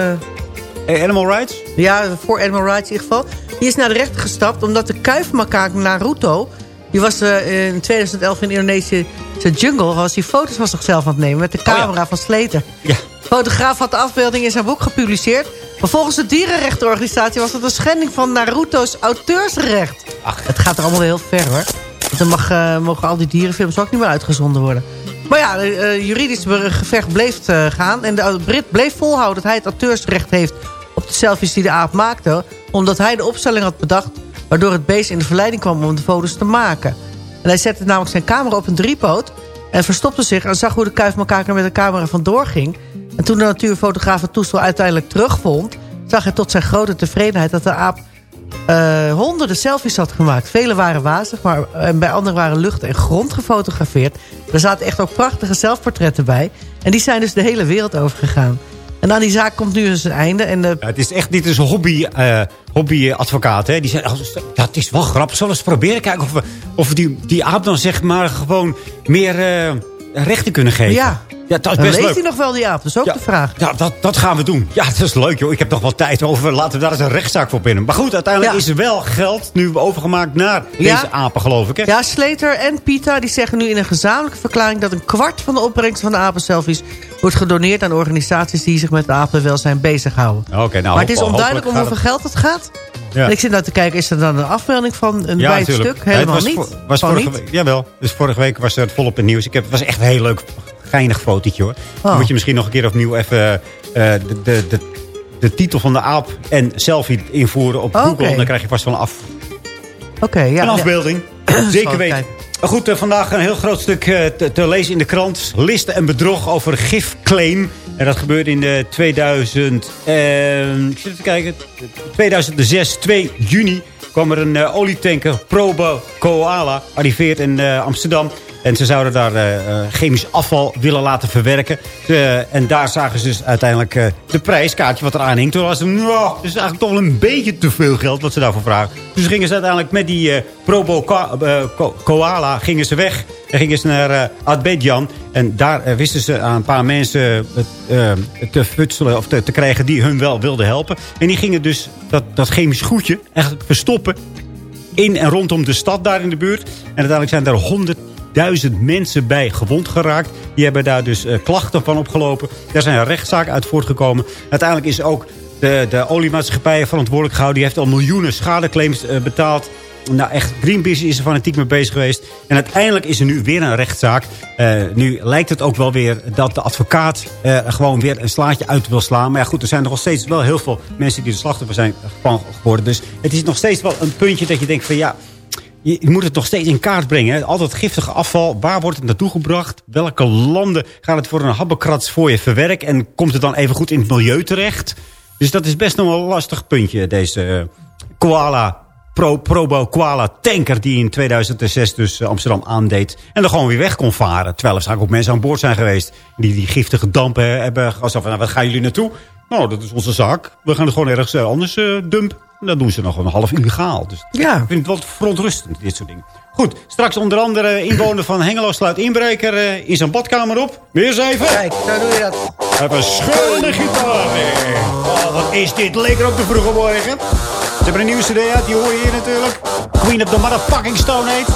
animal Rights? Ja, voor Animal Rights in ieder geval. Die is naar de rechter gestapt omdat de kuifmakaak Naruto... die was in 2011 in Indonesië zijn jungle... was hij foto's van zichzelf aan het nemen met de camera oh ja. van Sleter. Ja. De fotograaf had de afbeelding in zijn boek gepubliceerd... Maar volgens de dierenrechtenorganisatie was dat een schending van Naruto's auteursrecht. Ach. Het gaat er allemaal heel ver hoor. Dan mag, uh, mogen al die dierenfilms ook niet meer uitgezonden worden. Maar ja, uh, juridisch gevecht bleef uh, gaan. En de Brit bleef volhouden dat hij het auteursrecht heeft op de selfies die de aap maakte. Omdat hij de opstelling had bedacht waardoor het beest in de verleiding kwam om de foto's te maken. En hij zette namelijk zijn camera op een driepoot en verstopte zich en zag hoe de kuifmakaker met de camera vandoor ging. En toen de natuurfotograaf het toestel uiteindelijk terugvond... zag hij tot zijn grote tevredenheid dat de aap uh, honderden selfies had gemaakt. Vele waren wazig, maar bij anderen waren lucht en grond gefotografeerd. Er zaten echt ook prachtige zelfportretten bij. En die zijn dus de hele wereld overgegaan. En aan die zaak komt nu dus een einde. En ja, het is echt niet eens een hobby, uh, hobbyadvocaat. Hè? Die zeggen, dat is wel grappig. Zullen we eens proberen kijken of we, of die, die aap dan zeg maar gewoon meer uh, rechten kunnen geven. Ja, ja, dat is best leest leuk. hij nog wel die aap, dat is ook Ja. de vraag. Ja, dat, dat gaan we doen. Ja, dat is leuk, joh. Ik heb nog wel tijd over. Laten we daar eens een rechtszaak voor binnen. Maar goed, uiteindelijk Ja. is er wel geld nu overgemaakt naar Ja. deze apen, geloof ik. Hè? Ja, Slater en Pita die zeggen nu in een gezamenlijke verklaring... dat een kwart van de opbrengst van de apenselfies... wordt gedoneerd aan organisaties die zich met apenwelzijn bezighouden. Oké, nou, maar het is onduidelijk om hoeveel geld het gaat. Ja. En ik zit nou te kijken, is er dan een afmelding van een Ja, bij het stuk? Helemaal het was, niet. was vorige week, jawel. Dus vorige week was het volop in nieuws. Ik heb, het was echt een heel leuk, geinig fotootje hoor. Dan Oh. moet je misschien nog een keer opnieuw even eh, de, de, de, de titel van de aap en selfie invoeren op. Google. En dan krijg je vast wel een, af, Oké, ja. een ja. afbeelding. Zeker weten. Goed, eh, vandaag een heel groot stuk eh, te, te lezen in de krant. Listen en bedrog over gifclaim. En dat gebeurde in de 2000... en- ik kijken. 2006, 2 juni kwam er een eh, olietanker Probo Koala. Arriveert in eh, Amsterdam. En ze zouden daar eh, eh, chemisch afval willen laten verwerken. Eh, en daar zagen ze dus uiteindelijk eh, de prijskaartje wat eraan hing. Toen was het, nou, is eigenlijk toch wel een beetje te veel geld wat ze daarvoor vragen. Dus gingen ze uiteindelijk met die Probo Ko- Ko- Koala gingen ze weg. En gingen ze naar eh Adbedjan. En daar wisten ze aan een paar mensen te futselen of te, te krijgen die hun wel wilden helpen. En die gingen dus dat, dat chemisch goedje eigenlijk verstoppen in en rondom de stad daar in de buurt. En uiteindelijk zijn er honderdduizend mensen bij gewond geraakt. Die hebben daar dus eh, klachten van opgelopen. Daar zijn rechtszaken uit voortgekomen. Uiteindelijk is ook de, de oliemaatschappij verantwoordelijk gehouden. Die heeft al miljoenen schadeclaims eh, betaald. Nou echt, Greenpeace is er fanatiek mee bezig geweest. En uiteindelijk is er nu weer een rechtszaak. Eh, nu lijkt het ook wel weer dat de advocaat eh, gewoon weer een slaatje uit wil slaan. Maar ja goed, er zijn nog steeds wel heel veel mensen die de slachtoffer zijn geworden. Dus het is nog steeds wel een puntje dat je denkt van ja... Je moet het nog steeds in kaart brengen. Altijd giftige afval. Waar wordt het naartoe gebracht? Welke landen gaan het voor een habbekrats voor je verwerken? En komt het dan even goed in het milieu terecht? Dus dat is best nog een lastig puntje. Deze eh, koala, pro, Probo koala tanker die in 2006 dus eh, Amsterdam aandeed. En dan gewoon weer weg kon varen. Terwijl er waarschijnlijk ook mensen aan boord zijn geweest. Die die giftige dampen hebben. Als van, nou, wat gaan jullie naartoe? Nou, dat is onze zaak. We gaan het gewoon ergens eh, anders dumpen. En dat doen ze nog een half illegaal. Dus Ja. ik vind het wel verontrustend, dit soort dingen. Goed, straks onder andere inwoner van Hengelo sluit inbreker eh, in zijn badkamer op. Weer eens even. Kijk, zo doe je dat. Hebben een scheurende gitaar weer. Oh, wat is dit lekker op de vroege morgen. Ze hebben een nieuwe cd uit, die hoor je hier natuurlijk. Queen of the Motherfucking Stone heet.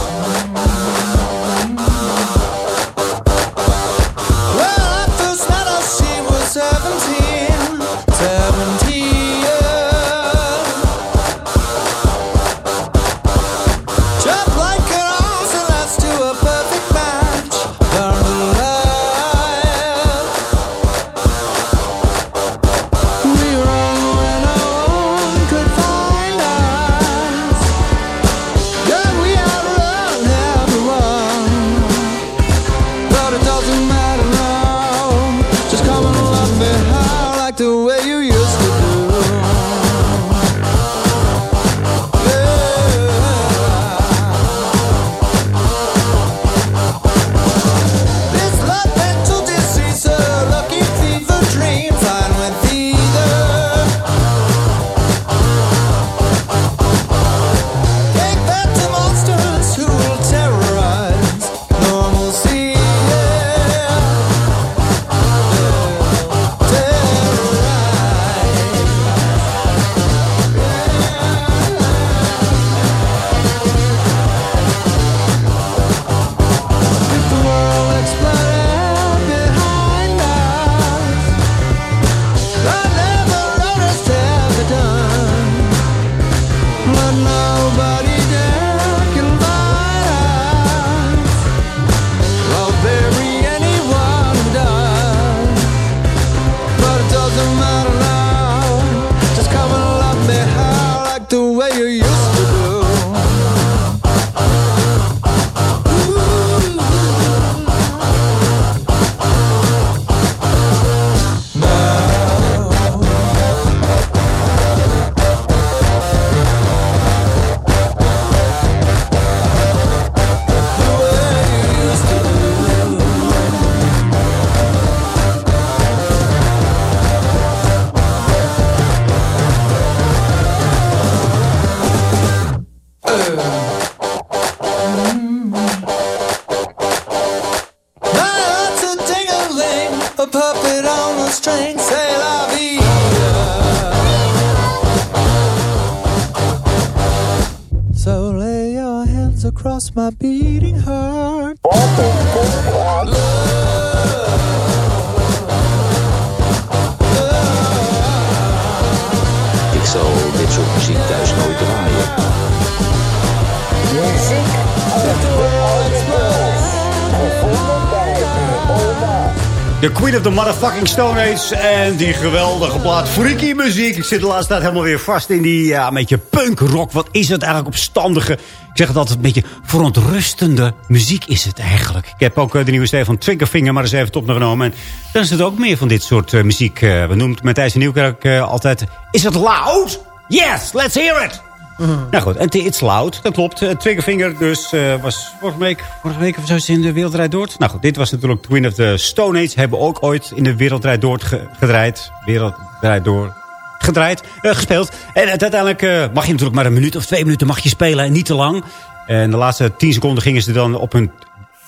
De Queen of the Motherfucking Stone Age. En die geweldige plaat Freaky muziek. Ik zit de laatste tijd helemaal weer vast in die ja, een beetje punkrock. Wat is het eigenlijk opstandige? Ik zeg het altijd, een beetje verontrustende muziek is het eigenlijk. Ik heb ook eh, de nieuwe stijl van Triggerfinger maar eens even opgenomen. En dan zit ook meer van dit soort eh, muziek. eh, we noemen het met Thijs en Nieuwkerk eh, altijd... Is het loud? Yes, let's hear it! Nou goed, en It's Loud, dat klopt. Uh, Triggerfinger dus uh, was vorige week, vorige week of zo in de Wereldrijd Door. Nou goed, dit was natuurlijk Twin of the Stone Age. Hebben ook ooit in de Wereldrijd Door ge gedraaid. Wereldrijd Door gedraaid, uh, gespeeld. En uiteindelijk mag je natuurlijk maar een minuut of twee minuten mag je spelen en niet te lang. En de laatste tien seconden gingen ze dan op hun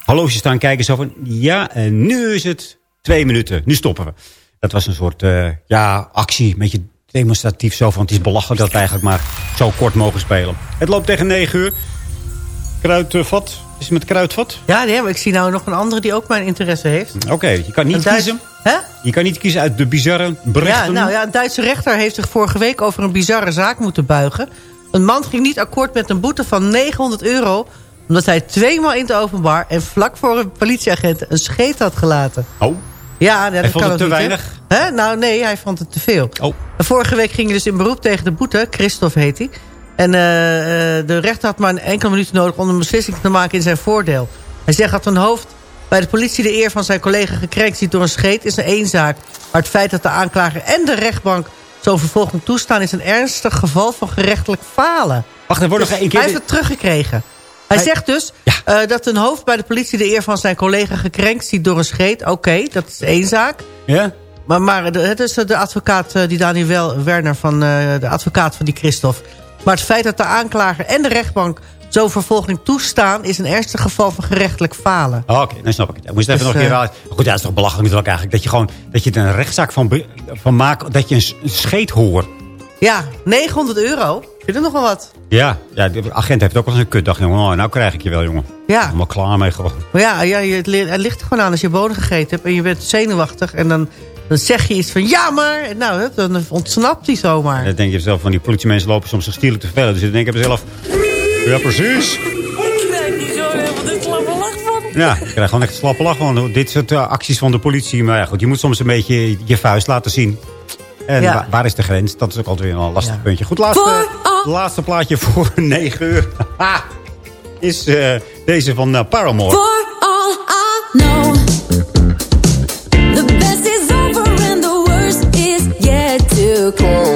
horloge staan kijken. Zo van, ja, en nu is het twee minuten. Nu stoppen we. Dat was een soort ja, actie, een beetje demonstratief zo van het is belachelijk dat we eigenlijk maar zo kort mogen spelen. Het loopt tegen 9 uur. Kruidvat. Is het met kruidvat? Ja, nee, maar ik zie nou nog een andere die ook mijn interesse heeft. Oké, okay, je kan niet Duits... kiezen. Hè? Je kan niet kiezen uit de bizarre berichten. Ja, nou ja, een Duitse rechter heeft zich vorige week over een bizarre zaak moeten buigen. Een man ging niet akkoord met een boete van 900 euro... omdat hij tweemaal in het openbaar en vlak voor een politieagent een scheet had gelaten. Oh. Ja, dat hij vond kan het te niet, weinig? Hè? Nou, nee, hij vond het te veel. Oh. Vorige week ging hij dus in beroep tegen de boete. Christophe heet hij. En uh, de rechter had maar een enkele minuut nodig om een beslissing te maken in zijn voordeel. Hij zegt dat een hoofd bij de politie de eer van zijn collega gekrenkt ziet door een scheet is een één zaak. Maar het feit dat de aanklager en de rechtbank zo'n vervolging toestaan is een ernstig geval van gerechtelijk falen. Wacht, er wordt dus nog een keer... Hij heeft het teruggekregen. Hij, hij zegt dus ja. uh, dat een hoofd bij de politie de eer van zijn collega gekrenkt ziet door een scheet. Oké, okay, dat is één zaak. Ja? Maar, maar het is de advocaat, die Daniel Werner, van, uh, de advocaat van die Christophe. Maar het feit dat de aanklager en de rechtbank zo'n vervolging toestaan... is een ernstig geval van gerechtelijk falen. Oh, Oké, okay, dan snap ik het. Ik moest even dus, nog een keer uh, Goed, dat is toch belachelijk natuurlijk eigenlijk. Dat je gewoon dat je er een rechtszaak van, van maakt... dat je een scheet hoort. Ja, 900 euro. Vind je dat nog wel wat? Ja, ja, de agent heeft ook wel eens een kutdag. Jongen. Oh, nou krijg ik je wel, jongen. Ja. Helemaal klaar mee gewoon. Ja, ja je, het ligt er gewoon aan als je bonen gegeten hebt... en je bent zenuwachtig en dan, dan zeg je iets van... ja, maar... Nou, dan ontsnapt hij zomaar. Dan denk je zelf van die politiemensen lopen soms zo stierlijk te vervelen. Dus dan denk ik zelf... Ja, precies. Ja, ik krijg gewoon echt een slappe lach van dit soort uh, acties van de politie. Maar ja, goed, je moet soms een beetje je vuist laten zien. En Ja. wa- waar is de grens? Dat is ook altijd weer een lastig puntje. Goed, laatste, laatste plaatje voor 9 uur. Is eh, deze van eh, Paramore. For all I know, the best is over and the worst is yet to come.